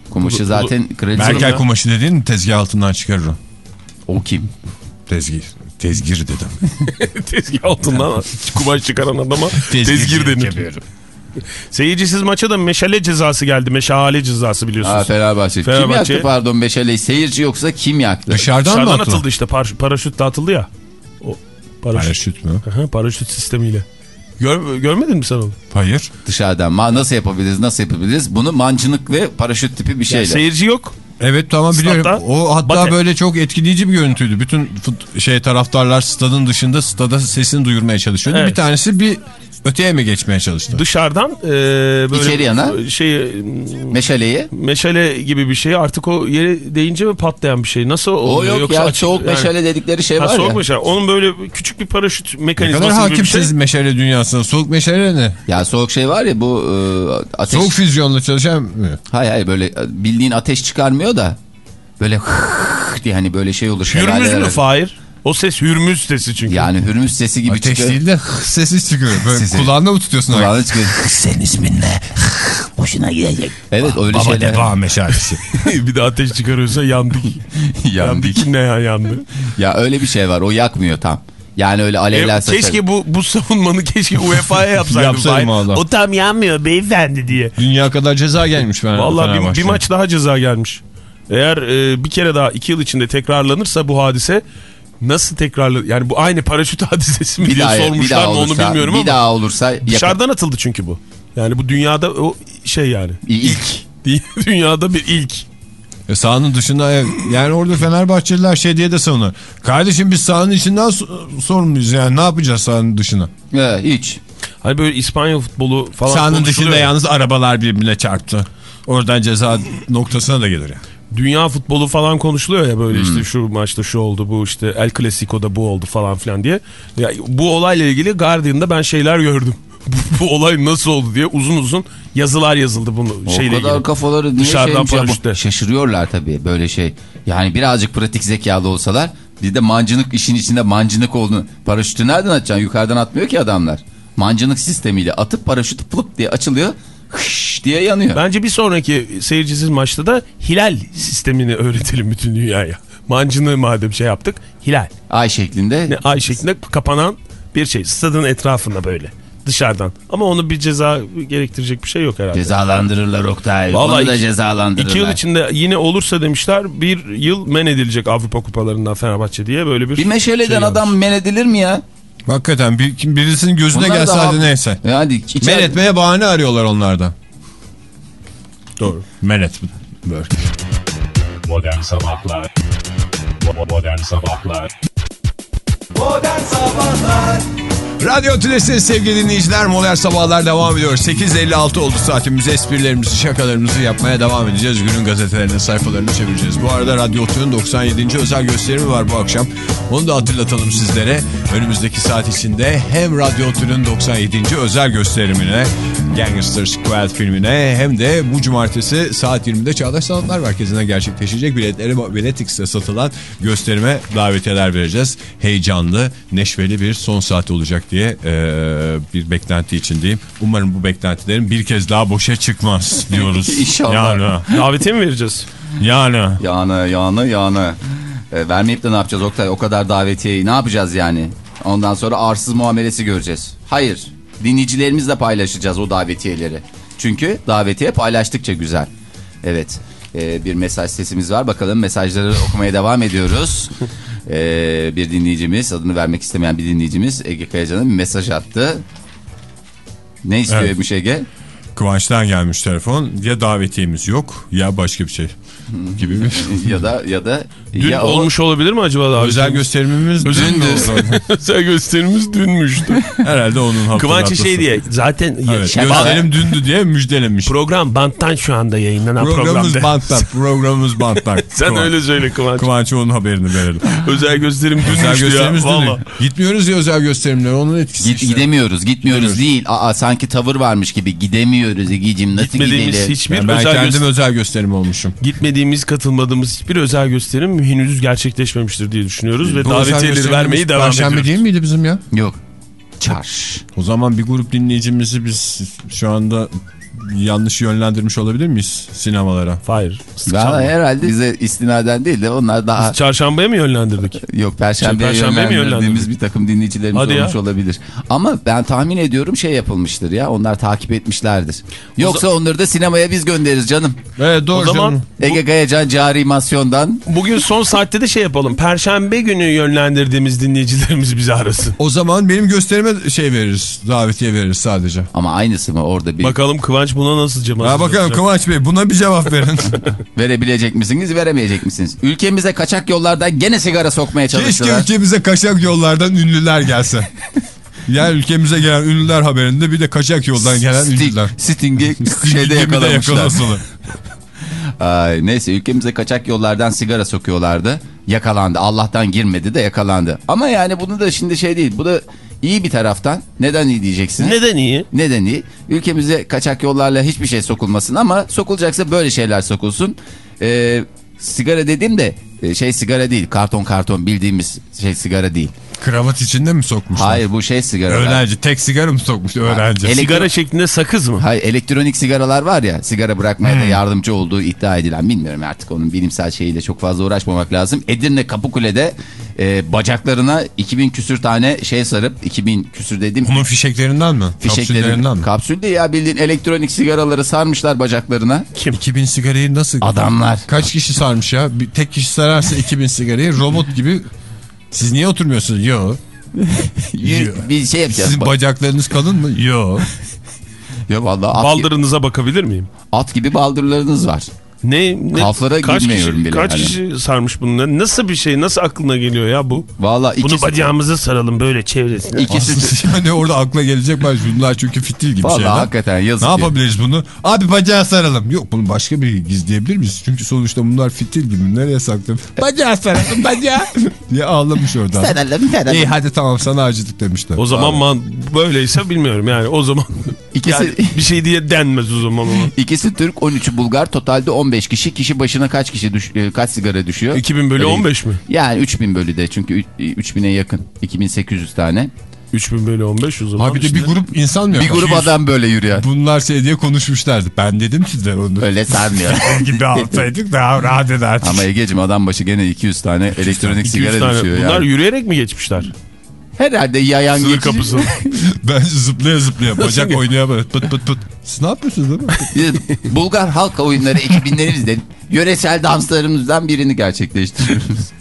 Speaker 5: Kumaşı
Speaker 4: Bulu-
Speaker 5: zaten kraliçe.
Speaker 3: Merkel
Speaker 4: ya.
Speaker 3: kumaşı dediğin tezgah altından çıkarır o.
Speaker 5: O kim?
Speaker 3: Tezgir. Tezgir dedim.
Speaker 4: Tezgah altından kumaş çıkaran adama
Speaker 3: Tezgir
Speaker 4: tezgir denir. Seyircisiz maça da meşale cezası geldi. Meşale cezası biliyorsunuz.
Speaker 5: Aa, Fenerbahçe. Kim
Speaker 4: Fenerbahçe-
Speaker 5: yaktı pardon Beşele'yi? Seyirci yoksa kim yaktı?
Speaker 3: Dışarıdan, mı
Speaker 4: Dışarıdan
Speaker 3: attılar?
Speaker 4: atıldı işte. Par- paraşüt de atıldı ya. O paraşüt.
Speaker 3: Paraşüt mü?
Speaker 4: Aha, paraşüt sistemiyle. Gör, görmedin mi sen onu?
Speaker 3: Hayır.
Speaker 5: Dışarıdan. Ma nasıl yapabiliriz? Nasıl yapabiliriz? Bunu mancınık ve paraşüt tipi bir
Speaker 4: Yani
Speaker 5: şeyle.
Speaker 4: seyirci yok.
Speaker 3: Evet tamam biliyorum.
Speaker 4: Statta
Speaker 3: O hatta
Speaker 4: bate.
Speaker 3: böyle çok etkileyici bir görüntüydü. Bütün şey taraftarlar stadın dışında stada sesini duyurmaya çalışıyordu.
Speaker 4: Evet.
Speaker 3: Bir tanesi bir öteye mi geçmeye çalıştı?
Speaker 4: Dışarıdan e, böyle
Speaker 5: İçeri yana?
Speaker 4: şey
Speaker 5: Meşaleyi.
Speaker 4: meşale gibi bir şey. Artık o yere değince mi patlayan bir şey? Nasıl
Speaker 5: O
Speaker 4: oluyor?
Speaker 5: yok
Speaker 4: Yoksa
Speaker 5: ya
Speaker 4: açık-
Speaker 5: soğuk
Speaker 4: yani-
Speaker 5: meşale dedikleri şey
Speaker 4: Ha,
Speaker 5: var
Speaker 4: soğuk
Speaker 5: ya.
Speaker 4: meşale. Onun böyle küçük bir paraşüt
Speaker 3: Ne
Speaker 4: mekanizması
Speaker 3: kadar
Speaker 4: gibi bir şey.
Speaker 3: hakimsiz meşale dünyasına. Soğuk meşale ne?
Speaker 5: Ya soğuk şey var ya bu e, ateş.
Speaker 3: Soğuk füzyonla çalışan mı?
Speaker 5: Hayır hayır böyle e, bildiğin ateş çıkarmıyor da böyle diye hani böyle şey olur. Şelaleler-
Speaker 4: mü Fahir? O ses hürmüz sesi çünkü.
Speaker 5: Yani hürmüz sesi gibi
Speaker 3: Ateş
Speaker 5: çıkıyor.
Speaker 3: değil de sesi çıkıyor. Böyle
Speaker 5: Sesi.
Speaker 3: kulağında mı tutuyorsun?
Speaker 5: Kulağına çıkıyor.
Speaker 6: Senin ismin ne? Hoşuna gidecek.
Speaker 5: Evet öyle
Speaker 3: Baba
Speaker 5: şeyler.
Speaker 3: deva meşalesi.
Speaker 4: bir de ateş çıkarıyorsa yandık.
Speaker 5: Yandık.
Speaker 4: yandık ne ya yandı.
Speaker 5: Ya öyle bir şey var o yakmıyor tam. Yani öyle alevler
Speaker 4: E,
Speaker 5: saçar.
Speaker 4: keşke bu bu savunmanı keşke UEFA'ya.
Speaker 3: Yapsaydım
Speaker 4: Fahir.
Speaker 3: valla.
Speaker 4: O tam yanmıyor beyefendi diye.
Speaker 3: Dünya kadar ceza gelmiş Fener,
Speaker 4: Vallahi bir, bir maç daha ceza gelmiş. Eğer e, bir kere daha iki yıl içinde tekrarlanırsa bu hadise nasıl tekrarlı yani bu aynı paraşüt hadisesi mi
Speaker 5: bir
Speaker 4: diye
Speaker 5: daha, bir
Speaker 4: sormuşlar
Speaker 5: daha
Speaker 4: mı
Speaker 5: olursa,
Speaker 4: onu bilmiyorum
Speaker 5: bir
Speaker 4: ama
Speaker 5: daha olursa yakın.
Speaker 4: dışarıdan atıldı çünkü bu. Yani bu dünyada o şey yani
Speaker 5: ilk.
Speaker 4: dünyada bir ilk.
Speaker 3: E, sahanın dışında yani orada Fenerbahçeliler şey diye de savunuyor. Kardeşim biz sahanın içinden so- sorumluyuz yani ne yapacağız sahanın dışına?
Speaker 5: Evet, hiç.
Speaker 4: Hani böyle İspanya futbolu falan
Speaker 3: Sahanın dışında
Speaker 4: ya.
Speaker 3: yalnız arabalar birbirine çarptı. Oradan ceza noktasına da gelir yani.
Speaker 4: Dünya futbolu falan konuşuluyor ya böyle işte şu maçta şu oldu bu işte El Clasico'da bu oldu falan filan diye. Ya bu olayla ilgili Guardian'da ben şeyler gördüm. bu, bu olay nasıl oldu diye uzun uzun yazılar yazıldı bunu
Speaker 5: O
Speaker 4: şeyle
Speaker 5: kadar
Speaker 4: ilgili.
Speaker 5: kafaları niye
Speaker 4: Dışarıdan
Speaker 5: şeymiş ya. Şaşırıyorlar tabii böyle şey. Yani birazcık pratik zekalı olsalar bir de mancınık işin içinde mancınık olduğunu. Paraşütü nereden atacaksın? Yukarıdan atmıyor ki adamlar. Mancınık sistemiyle atıp paraşüt pılıp diye açılıyor. Hış diye yanıyor.
Speaker 4: Bence bir sonraki seyircisiz maçta da hilal sistemini öğretelim bütün dünyaya. Mancını madem şey yaptık hilal.
Speaker 5: Ay şeklinde.
Speaker 4: Ne, ay şeklinde kapanan bir şey stadın etrafında böyle. dışarıdan. Ama onu bir ceza gerektirecek bir şey yok herhalde.
Speaker 5: Cezalandırırlar Oktay.
Speaker 4: Vallahi
Speaker 5: Onu da cezalandırırlar.
Speaker 4: İki yıl içinde yine olursa demişler bir yıl men edilecek Avrupa kupalarından Fenerbahçe diye böyle bir
Speaker 5: Bir meşaleden
Speaker 4: şey
Speaker 5: adam men edilir mi ya?
Speaker 3: Hakikaten bir, kim- birisinin gözüne
Speaker 5: Bunlar
Speaker 3: gelse hadi neyse.
Speaker 5: Yani içer...
Speaker 3: Men etmeye bahane arıyorlar onlardan.
Speaker 4: Doğru.
Speaker 3: Men et. Böyle.
Speaker 1: Modern Sabahlar Modern Sabahlar
Speaker 2: Modern Sabahlar
Speaker 3: Radyo Tülesi sevgili dinleyiciler modern sabahlar devam ediyor. 8.56 oldu saatimiz esprilerimizi şakalarımızı yapmaya devam edeceğiz. Günün gazetelerinin sayfalarını çevireceğiz. Bu arada Radyo Tülü'nün 97. özel gösterimi var bu akşam. Onu da hatırlatalım sizlere. Önümüzdeki saat içinde hem Radyo Tülü'nün 97. özel gösterimine Gangster Squad filmine hem de bu cumartesi saat 20'de Çağdaş Sanatlar Merkezi'ne gerçekleşecek biletleri Biletix'te satılan gösterime davetiyeler vereceğiz. Heyecanlı, neşveli bir son saat olacak diye eee, bir beklenti içindeyim. Umarım bu beklentilerin bir kez daha boşa çıkmaz diyoruz.
Speaker 5: İnşallah.
Speaker 3: Yani,
Speaker 4: Davetiye mi vereceğiz?
Speaker 3: yani.
Speaker 5: Yağını yağını yağını. E, vermeyip de ne yapacağız Oktay? O kadar davetiyeyi ne yapacağız yani? Ondan sonra arsız muamelesi göreceğiz. Hayır. Dinleyicilerimizle paylaşacağız o davetiyeleri. Çünkü davetiye paylaştıkça güzel. Evet. e, bir mesaj sesimiz var. Bakalım mesajları okumaya devam ediyoruz. E, bir dinleyicimiz, adını vermek istemeyen bir dinleyicimiz Ege Kayacan'a bir mesaj attı. Ne istiyormuş Ege?
Speaker 3: Kıvanç'tan gelmiş telefon. Ya davetiyemiz yok ya başka bir şey gibi bir
Speaker 5: ya da ya da
Speaker 4: Dün
Speaker 5: ya o-
Speaker 4: olmuş olabilir mi acaba davetiye?
Speaker 3: özel gösterimimiz
Speaker 4: Özel
Speaker 3: dündü.
Speaker 4: özel gösterimiz dünmüştü.
Speaker 3: Herhalde onun hatırlatması.
Speaker 4: şey diye zaten
Speaker 3: Evet, gösterim dündü diye müjdelemiş.
Speaker 4: program banttan şu anda yayınlanan
Speaker 3: Programımız
Speaker 4: programda.
Speaker 3: banttan. Programımız banttan.
Speaker 4: Sen
Speaker 3: Kıvanç.
Speaker 4: öyle söyle Kıvanç.
Speaker 3: Kıvanç'a onun haberini verelim.
Speaker 4: Özel gösterim
Speaker 3: özel
Speaker 4: dünmüştü ya.
Speaker 3: gösterimiz
Speaker 4: Valla.
Speaker 3: dönüyor. Gitmiyoruz ya özel gösterimlere onun etkisi
Speaker 5: Git,
Speaker 3: işte.
Speaker 5: Gidemiyoruz, gitmiyoruz
Speaker 3: Gidemiyoruz.
Speaker 5: değil. Aa, sanki tavır varmış gibi gidemiyoruz Egeciğim nasıl
Speaker 4: Gitmediğimiz
Speaker 5: gidelim?
Speaker 4: hiçbir
Speaker 3: Yani ben
Speaker 4: özel
Speaker 3: kendim
Speaker 4: gösterim
Speaker 3: özel gösterim olmuşum.
Speaker 4: Gitmediğimiz, katılmadığımız hiçbir özel gösterim henüz gerçekleşmemiştir diye düşünüyoruz ve davetiyeleri vermeyi devam
Speaker 3: Perşembe
Speaker 4: ediyoruz.
Speaker 3: değil miydi bizim ya?
Speaker 5: Yok. Çarş.
Speaker 3: O zaman bir grup dinleyicimizi biz şu anda yanlış yönlendirmiş olabilir miyiz sinemalara?
Speaker 4: Hayır.
Speaker 5: Valla herhalde bize istinaden değil de onlar daha
Speaker 4: Çarşambaya mı yönlendirdik?
Speaker 5: yok perşembeye
Speaker 4: Perşembeye mi
Speaker 5: yönlendirdiğimiz bir takım dinleyicilerimiz
Speaker 4: Hadi ya.
Speaker 5: olmuş olabilir. Ama ben tahmin ediyorum şey yapılmıştır ya. Onlar takip etmişlerdir. Yoksa onları da sinemaya biz göndeririz canım.
Speaker 3: Evet doğru
Speaker 4: O zaman
Speaker 3: canım.
Speaker 5: Ege Kayacan Carimasyon'dan
Speaker 4: bugün son saatte de şey yapalım. Perşembe günü yönlendirdiğimiz dinleyicilerimiz bizi arasın.
Speaker 3: O zaman benim gösterime şey veririz. Davetiye veririz sadece.
Speaker 5: ama aynısı mı orada bir
Speaker 4: Bakalım Kıvanç buna nasıl cevap
Speaker 3: Ha bakalım
Speaker 4: verecek?
Speaker 3: Kıvanç Bey buna bir cevap verin.
Speaker 5: verebilecek misiniz veremeyecek misiniz? Ülkemize kaçak yollardan gene sigara sokmaya
Speaker 3: Keşke
Speaker 5: çalıştılar.
Speaker 3: ülkemize kaçak yollardan ünlüler gelse. Yani ülkemize gelen ünlüler haberinde bir de kaçak yoldan gelen ünlüler.
Speaker 5: Sting'i şeyde yakalamışlar. Ay, neyse ülkemize kaçak yollardan sigara sokuyorlardı. Yakalandı. Allah'tan girmedi de yakalandı. Ama yani bunu da şimdi şey değil. Bu da iyi bir taraftan. Neden iyi diyeceksin?
Speaker 4: Neden iyi?
Speaker 5: Neden iyi? Ülkemize kaçak yollarla hiçbir şey sokulmasın ama sokulacaksa böyle şeyler sokulsun. Ee, sigara dediğim de e, şey sigara değil. Karton karton bildiğimiz şey sigara değil.
Speaker 3: Kravat içinde mi sokmuşlar?
Speaker 5: Hayır bu şey sigara.
Speaker 3: Öğrenci. Tek sigara mı sokmuş öğrenci?
Speaker 5: Ele-
Speaker 4: Sigara şeklinde sakız mı?
Speaker 5: Hayır elektronik sigaralar var ya sigara bırakmaya
Speaker 3: Hmm.
Speaker 5: da yardımcı olduğu iddia edilen bilmiyorum artık onun bilimsel şeyiyle çok fazla uğraşmamak lazım. Edirne Kapıkule'de e, bacaklarına 2000 küsür tane şey sarıp 2000 küsür dedim
Speaker 3: Onun fişeklerinden mi? Kapsüllerinden mi?
Speaker 5: Kapsül değil ya bildiğin elektronik sigaraları sarmışlar bacaklarına.
Speaker 3: 2000 sigarayı nasıl?
Speaker 5: Adamlar.
Speaker 3: Kaç kişi sarmış ya? Bir, tek kişi sararsa 2000 sigarayı robot gibi. Siz niye oturmuyorsunuz? Yo.
Speaker 5: Bir, bir şey yapacağız.
Speaker 3: Sizin bacaklarınız kalın mı? Yo.
Speaker 5: ya vallahi at,
Speaker 4: Baldırınıza bakabilir miyim?
Speaker 5: at gibi baldırlarınız var.
Speaker 4: Ne, ne
Speaker 5: Kalflara
Speaker 4: kaç
Speaker 5: girmiyorum
Speaker 4: kişi,
Speaker 5: bile
Speaker 4: Kaç
Speaker 5: yani.
Speaker 4: kişi sarmış bunları? Nasıl bir şey? Nasıl aklına geliyor ya bu?
Speaker 5: Vallahi
Speaker 4: Bunu bacağımıza saralım böyle çevresine.
Speaker 5: ikisi
Speaker 3: yani orada akla gelecek baş bunlar çünkü fitil gibi
Speaker 5: vallahi
Speaker 3: şeyler.
Speaker 5: hakikaten yazık.
Speaker 3: Ne
Speaker 5: ya.
Speaker 3: yapabiliriz bunu? Abi bacağı saralım. Yok bunu başka bir gizleyebilir miyiz? Çünkü sonuçta bunlar fitil gibi. Nereye saklayalım? Bacağı saralım bacağı. diye ağlamış oradan.
Speaker 5: Saralım, saralım.
Speaker 3: İyi hadi tamam sana acıdık demişler.
Speaker 4: O zaman man, böyleyse bilmiyorum yani o zaman
Speaker 5: İkisi-
Speaker 4: yani bir şey diye denmez o zaman ona.
Speaker 5: İkisi Türk 13'ü Bulgar totalde 15 kişi kişi başına kaç kişi düş, e, kaç sigara düşüyor?
Speaker 4: 2000 bölü
Speaker 5: Öyle-
Speaker 4: 15 mi?
Speaker 5: Yani 3000 bölü de çünkü üç- 3000'e yakın 2800 tane.
Speaker 4: 3000 bölü 15 o zaman.
Speaker 3: Abi de
Speaker 4: işte.
Speaker 3: bir grup insan mı
Speaker 5: Bir grup adam böyle yürüyor.
Speaker 3: Bunlar şey diye konuşmuşlardı. Ben dedim size onu.
Speaker 5: Öyle sarmıyor.
Speaker 3: gibi alsaydık daha rahat ederdik.
Speaker 5: Ama Ege'cim adam başı gene 200 tane elektronik
Speaker 4: 200
Speaker 5: sigara
Speaker 4: tane.
Speaker 5: düşüyor
Speaker 4: Bunlar
Speaker 5: yani.
Speaker 4: yürüyerek mi geçmişler?
Speaker 5: Herhalde yayan
Speaker 4: Sınır
Speaker 5: geçici.
Speaker 4: kapısı.
Speaker 3: Bence zıplaya zıplaya bacak oynaya böyle pıt pıt pıt. Siz ne yapıyorsunuz değil mi?
Speaker 5: Bulgar halk oyunları ekibinlerimizde yöresel danslarımızdan birini gerçekleştiriyoruz.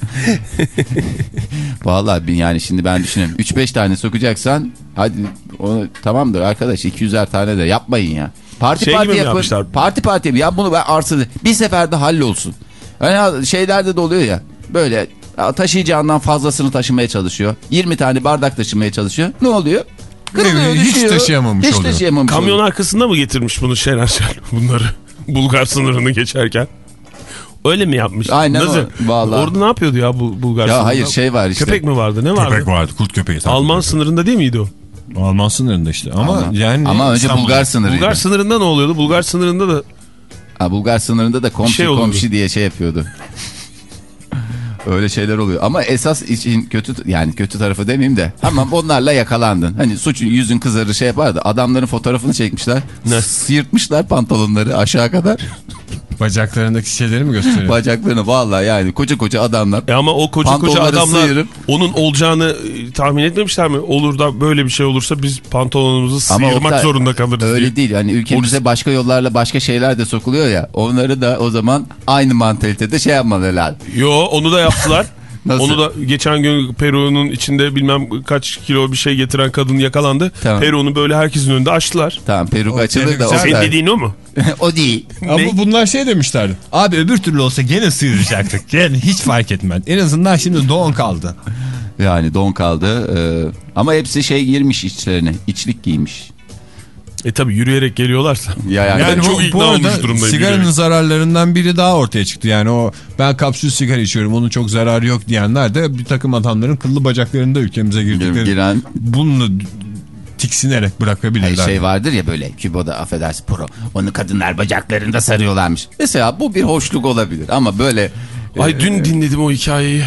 Speaker 5: Vallahi yani şimdi ben düşünüyorum. 3-5 tane sokacaksan hadi onu tamamdır arkadaş 200'er tane de yapmayın ya. Parti
Speaker 4: Şey
Speaker 5: parti yapın. Parti parti yapın. Ya bunu ben arsız bir seferde hallolsun. Yani şeylerde de oluyor ya böyle taşıyacağından fazlasını taşımaya çalışıyor. 20 tane bardak taşımaya çalışıyor. Ne oluyor? Kırılıyor,
Speaker 3: Hiç
Speaker 5: düşüyor.
Speaker 3: taşıyamamış
Speaker 5: Hiç
Speaker 3: oluyor.
Speaker 5: taşıyamamış
Speaker 4: Kamyon
Speaker 5: oluyor.
Speaker 4: arkasında mı getirmiş bunu Şener Şen bunları? Bulgar sınırını geçerken. Öyle mi yapmış?
Speaker 5: Aynen
Speaker 4: Nasıl?
Speaker 5: o, vallahi.
Speaker 4: Orada ne yapıyordu ya bu Bulgar
Speaker 5: Ya hayır şey var işte.
Speaker 4: Köpek mi vardı? Ne vardı?
Speaker 3: Köpek vardı kurt köpeği.
Speaker 4: Alman sınırında değil miydi o?
Speaker 3: Alman sınırında işte ama
Speaker 5: Ama-
Speaker 3: yani.
Speaker 5: Ama önce
Speaker 3: İstanbul'da.
Speaker 5: Bulgar sınırıydı.
Speaker 4: Bulgar sınırında ne oluyordu? Bulgar sınırında da
Speaker 5: Ha, Bulgar sınırında da komşu
Speaker 4: şey
Speaker 5: komşu diye şey yapıyordu. Öyle şeyler oluyor. Ama esas için kötü yani kötü tarafı demeyeyim de. Ama onlarla yakalandın. Hani suçun yüzün kızarır şey yapardı. Adamların fotoğrafını çekmişler.
Speaker 4: Ne?
Speaker 5: Sıyırtmışlar pantolonları aşağı kadar.
Speaker 3: Bacaklarındaki şeyleri mi gösteriyor?
Speaker 5: Bacaklarını vallahi yani koca koca adamlar.
Speaker 4: E ama o koca koca
Speaker 5: Pantolonları
Speaker 4: adamlar
Speaker 5: sıyırıp-
Speaker 4: onun olacağını e, tahmin etmemişler mi? Olur da böyle bir şey olursa biz pantolonumuzu
Speaker 5: Ama
Speaker 4: sıyırmak
Speaker 5: Oktay,
Speaker 4: zorunda kalırız
Speaker 5: Öyle
Speaker 4: diye.
Speaker 5: değil. Hani ülkemize başka yollarla başka şeyler de sokuluyor ya. Onları da o zaman aynı mantalitede şey yapmaları lazım.
Speaker 4: Yo onu da yaptılar.
Speaker 5: Nasıl?
Speaker 4: Onu da geçen gün Peru'nun içinde bilmem kaç kilo bir şey getiren kadın yakalandı.
Speaker 5: Tamam.
Speaker 4: Peru'nu böyle herkesin önünde açtılar.
Speaker 5: Tamam peruk
Speaker 3: O
Speaker 5: açılır da
Speaker 4: Senin dediğin o mu?
Speaker 5: o değil.
Speaker 3: Ama bunlar şey demişlerdi. Abi öbür türlü olsa gene sıyıracaktık. Yani hiç fark etmez. En azından şimdi don kaldı.
Speaker 5: Yani don kaldı. Ee, ama hepsi şey girmiş içlerine. İçlik giymiş.
Speaker 4: E tabi yürüyerek geliyorlarsa.
Speaker 5: Ya yani,
Speaker 3: bu-
Speaker 4: çok
Speaker 3: bu
Speaker 4: ikna
Speaker 3: arada
Speaker 4: olmuş durumdayım.
Speaker 3: Sigaranın
Speaker 4: yürüyerek.
Speaker 3: zararlarından biri daha ortaya çıktı. Yani o ben kapsül sigara içiyorum onun çok zararı yok diyenler de bir takım adamların kıllı bacaklarında ülkemize girdikleri.
Speaker 5: giren
Speaker 3: Bununla tiksinerek bırakabilirler.
Speaker 5: Şey vardır ya böyle Küba'da affedersin pro. Onu kadınlar bacaklarında sarıyorlarmış. Mesela bu bir hoşluk olabilir ama böyle
Speaker 4: Ay dün dinledim o hikayeyi.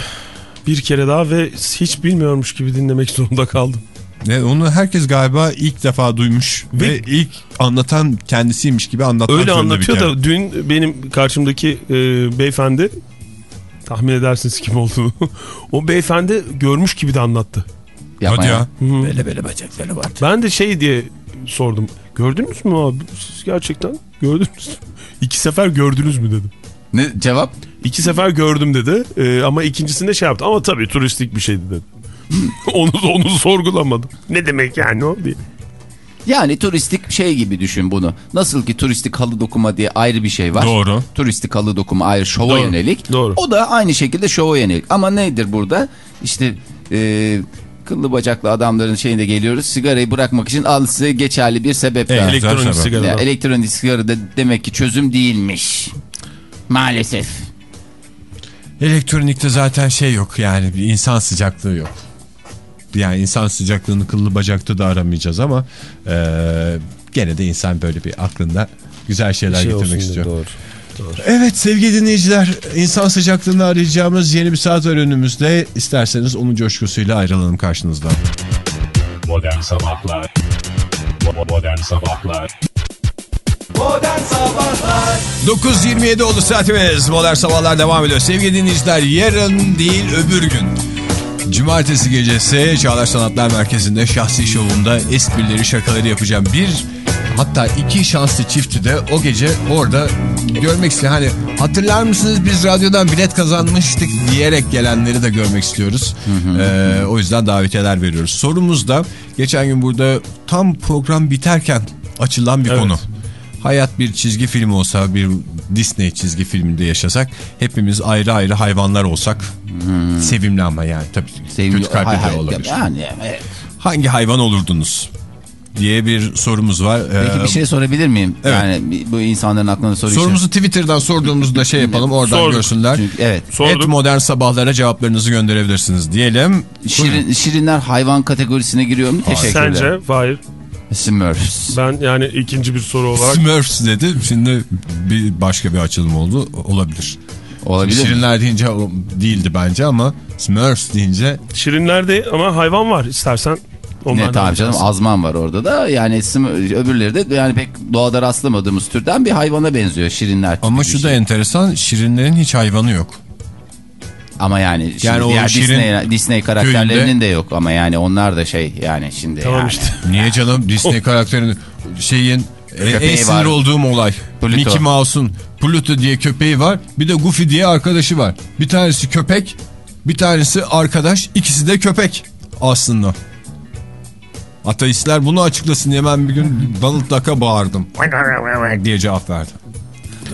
Speaker 4: Bir kere daha ve hiç bilmiyormuş gibi dinlemek zorunda kaldım.
Speaker 3: Ne, onu herkes galiba ilk defa duymuş ve,
Speaker 4: Ve-
Speaker 3: ilk anlatan kendisiymiş gibi anlatmak
Speaker 4: Öyle anlatıyor da dün benim karşımdaki e, beyefendi tahmin edersiniz kim olduğunu. o beyefendi görmüş gibi de anlattı.
Speaker 5: yapma
Speaker 3: Hadi ya.
Speaker 6: Böyle böyle bacakları var.
Speaker 4: Ben de şey diye sordum. Gördünüz mü abi? Siz gerçekten gördünüz mü? İki sefer gördünüz mü dedim.
Speaker 5: Ne cevap?
Speaker 4: İki sefer gördüm dedi. E, ama ikincisinde şey yaptı. Ama tabii turistik bir şeydi dedi. onu onu sorgulamadım. Ne demek yani o diye.
Speaker 5: Yani turistik şey gibi düşün bunu. Nasıl ki turistik halı dokuma diye ayrı bir şey var.
Speaker 3: Doğru.
Speaker 5: Turistik halı dokuma ayrı şova
Speaker 4: Doğru,
Speaker 5: yönelik.
Speaker 4: doğru.
Speaker 5: O da aynı şekilde şova yönelik. Ama nedir burada? İşte e, kıllı bacaklı adamların şeyinde geliyoruz. Sigarayı bırakmak için al size geçerli bir sebep daha.
Speaker 4: Elektronik sigara.
Speaker 5: Ya, elektronik sigara da demek ki çözüm değilmiş. Maalesef.
Speaker 3: Elektronikte zaten şey yok yani bir insan sıcaklığı yok. Yani insan sıcaklığını kıllı bacakta da aramayacağız ama eee, gene de insan böyle bir aklında güzel şeyler
Speaker 4: Şey
Speaker 3: getirmek istiyor.
Speaker 4: diye, Doğru.
Speaker 3: Evet sevgili dinleyiciler insan sıcaklığını arayacağımız yeni bir saat var önümüzde. İsterseniz onun coşkusuyla ayrılalım karşınızdan.
Speaker 1: Modern Sabahlar Bo- Modern Sabahlar
Speaker 2: Modern Sabahlar
Speaker 3: 9.27 oldu saatimiz. Modern Sabahlar devam ediyor. Sevgili dinleyiciler yarın değil öbür gün. Cumartesi gecesi Çağlar Sanatlar Merkezi'nde şahsi şovunda esprileri şakaları yapacağım. Bir hatta iki şanslı çifti de o gece orada görmek istiyor. Hani hatırlar mısınız biz radyodan bilet kazanmıştık diyerek gelenleri de görmek istiyoruz. Ee, o yüzden davetiyeler veriyoruz. Sorumuz da geçen gün burada tam program biterken açılan bir
Speaker 4: Evet.
Speaker 3: konu. Hayat bir çizgi film olsa bir Disney çizgi filminde yaşasak hepimiz ayrı ayrı hayvanlar olsak sevimli ama yani tabii
Speaker 5: Sevimli-
Speaker 3: kötü kalpli
Speaker 5: Hay-
Speaker 3: de olabilir.
Speaker 5: Yani evet.
Speaker 3: Hangi hayvan olurdunuz diye bir sorumuz var.
Speaker 5: Peki
Speaker 3: Ee,
Speaker 5: bir şey sorabilir miyim?
Speaker 3: evet.
Speaker 5: Yani bu insanların aklına soru
Speaker 3: Sorumuzu Twitter'dan sorduğumuzda şey yapalım oradan
Speaker 4: Sorduk.
Speaker 3: görsünler.
Speaker 5: Çünkü- evet.
Speaker 4: Sorduk.
Speaker 3: Et modern sabahlara cevaplarınızı gönderebilirsiniz diyelim.
Speaker 5: Şirin, şirinler hayvan kategorisine giriyor mu? Teşekkürler.
Speaker 4: Sence? Hayır.
Speaker 5: Smurfs.
Speaker 4: Ben yani ikinci bir soru olarak
Speaker 3: Smurfs dedi. Şimdi bir başka bir açılım oldu. Olabilir.
Speaker 5: Olabilir.
Speaker 3: Şirinler deyince o değildi bence ama Smurfs deyince
Speaker 4: Şirinlerde ama hayvan var istersen.
Speaker 5: Ne
Speaker 4: bir
Speaker 5: canım azman var orada da yani öbürleri de yani pek doğada rastlamadığımız türden bir hayvana benziyor şirinler.
Speaker 3: Ama şu da
Speaker 5: şey.
Speaker 3: enteresan şirinlerin hiç hayvanı yok.
Speaker 5: Ama yani
Speaker 3: Yani o
Speaker 5: diğer
Speaker 3: Şirin
Speaker 5: Disney, Disney karakterlerinin
Speaker 3: köyünde-
Speaker 5: de yok ama yani onlar da şey yani şimdi
Speaker 4: Tamam
Speaker 5: yani.
Speaker 4: işte.
Speaker 3: Niye canım Disney karakterinin şeyin
Speaker 5: Köpeği
Speaker 3: en sinir
Speaker 5: var.
Speaker 3: olduğum olay.
Speaker 5: Pluto.
Speaker 3: Mickey Mouse'un Pluto diye köpeği var. Bir de Goofy diye arkadaşı var. Bir tanesi köpek, bir tanesi arkadaş. ikisi de köpek aslında. Ateistler bunu açıklasın diye ben bir gün Donald Duck'a bağırdım. diye cevap verdi.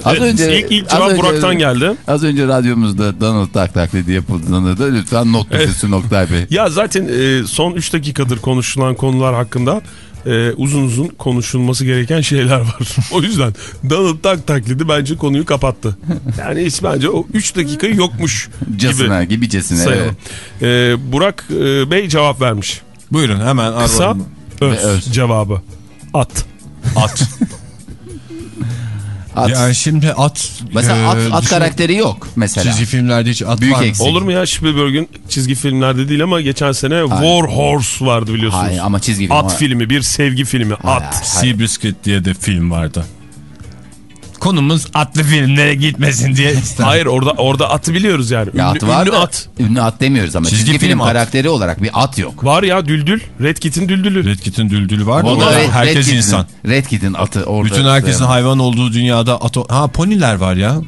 Speaker 5: Az
Speaker 4: Evet,
Speaker 5: önce
Speaker 4: ilk, ilk
Speaker 5: az
Speaker 4: cevap
Speaker 5: önce-
Speaker 4: Burak'tan geldi.
Speaker 5: Az önce radyomuzda Donald Duck taklidi yapıldığını da lütfen not düşürsün Oktay Bey.
Speaker 4: Ya zaten e, son 3 dakikadır konuşulan konular hakkında e, uzun uzun konuşulması gereken şeyler var. o yüzden Donald Duck taklidi bence konuyu kapattı. Yani hiç bence o 3 dakika yokmuş gibi
Speaker 5: Casına, gibicesine.
Speaker 4: sayalım.
Speaker 5: evet.
Speaker 4: E, Burak e, Bey cevap vermiş.
Speaker 3: Buyurun hemen
Speaker 4: Kısa öz,
Speaker 5: öz.
Speaker 4: cevabı. At.
Speaker 3: At.
Speaker 5: At.
Speaker 3: Yani şimdi at...
Speaker 5: Mesela at,
Speaker 3: e,
Speaker 5: at
Speaker 3: düşün-
Speaker 5: karakteri yok mesela.
Speaker 3: Çizgi filmlerde hiç at
Speaker 5: Büyük
Speaker 3: var
Speaker 5: eksik.
Speaker 4: Olur mu ya Spielberg'ün çizgi filmlerde değil ama geçen sene War Horse vardı biliyorsunuz.
Speaker 5: Hayır ama çizgi film.
Speaker 4: At filmi bir sevgi filmi at.
Speaker 3: Seabiscuit diye de film vardı. Konumuz atlı filmlere gitmesin diye.
Speaker 4: Hayır orada orada atı biliyoruz yani.
Speaker 5: Ya
Speaker 4: ünlü,
Speaker 5: at var
Speaker 4: ünlü
Speaker 5: da,
Speaker 4: at.
Speaker 5: Ünlü at demiyoruz ama
Speaker 3: Çizgi
Speaker 5: çizgi,
Speaker 3: film
Speaker 5: film,
Speaker 3: at.
Speaker 5: karakteri olarak bir at yok.
Speaker 4: Var ya Düldül. Red Kit'in Düldülü.
Speaker 3: Red Kit'in düldülü var
Speaker 5: O da
Speaker 3: orada
Speaker 5: Red-
Speaker 3: herkes
Speaker 5: Red
Speaker 3: insan.
Speaker 5: Red Kit'in atı orada.
Speaker 3: Bütün herkesin hayvan olduğu dünyada at ha poniler var ya.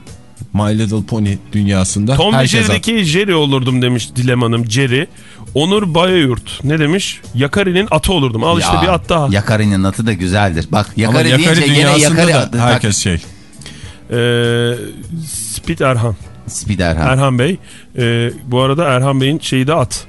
Speaker 3: My Little Pony dünyasında.
Speaker 4: Tom ve. Jerry'deki Jerry olurdum demiş Dilem Hanım. Jerry. Onur Bayayurt ne demiş? Yakari'nin atı olurdum. Al işte bir at daha.
Speaker 5: Yakari'nin atı da güzeldir. Bak
Speaker 3: Ama
Speaker 5: Yakari
Speaker 3: Yakari
Speaker 5: deyince gene
Speaker 3: dünyasında
Speaker 5: Yakari
Speaker 3: da
Speaker 5: adı.
Speaker 3: herkes şey.
Speaker 4: Ee, Spit Erhan.
Speaker 5: Speed Erhan.
Speaker 4: Erhan Bey. Ee, bu arada Erhan Bey'in şeyi de at.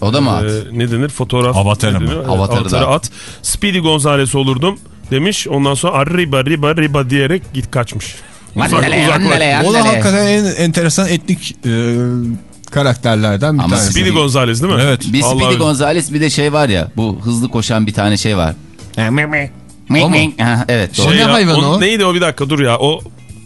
Speaker 5: O da mı at?
Speaker 4: Ee, ne denir? Fotoğraf.
Speaker 3: Avatarı mı?
Speaker 5: Avatarı
Speaker 4: avatarı
Speaker 5: da.
Speaker 4: at. Speedy Gonzales olurdum demiş. Ondan sonra arriba riba riba diyerek git kaçmış. Uzak,
Speaker 5: Andale,
Speaker 4: uzaklaş.
Speaker 5: andale,
Speaker 3: O da hakikaten en enteresan etnik e, karakterlerden bir
Speaker 5: Ama
Speaker 3: tanesi.
Speaker 4: Speedy Gonzales değil mi?
Speaker 3: Evet.
Speaker 5: Bir
Speaker 4: Vallahi
Speaker 5: Speedy. Gonzales bir de şey var ya. Bu hızlı koşan bir tane şey var.
Speaker 3: O mu?
Speaker 5: Ha, evet doğru.
Speaker 3: Şey- ne
Speaker 4: ya,
Speaker 3: hayvanı
Speaker 4: onun-
Speaker 3: o?
Speaker 4: Neydi o bir dakika dur ya. O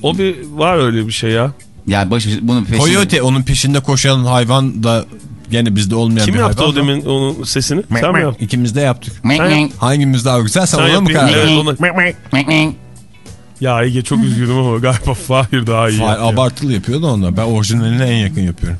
Speaker 4: o bir var öyle bir şey ya.
Speaker 5: Yani baş, bunun peşinde.
Speaker 3: Coyote onun peşinde koşan hayvan da gene bizde olmayan
Speaker 4: Kim
Speaker 3: bir
Speaker 4: yaptı
Speaker 3: hayvan.
Speaker 4: o demin onun sesini? Sen mi yaptın?
Speaker 3: İkimiz de yaptık.
Speaker 5: Mek, mek,
Speaker 3: Hangimiz daha güzel sen,
Speaker 4: Sen
Speaker 3: ona mı karar verdin?
Speaker 4: Evet, ona...
Speaker 5: mek, mek.
Speaker 4: Ya Ege çok üzgünüm ama galiba Fahir daha iyi. Yaptı.
Speaker 3: abartılı yapıyor da onlar. Ben orijinaline en yakın yapıyorum.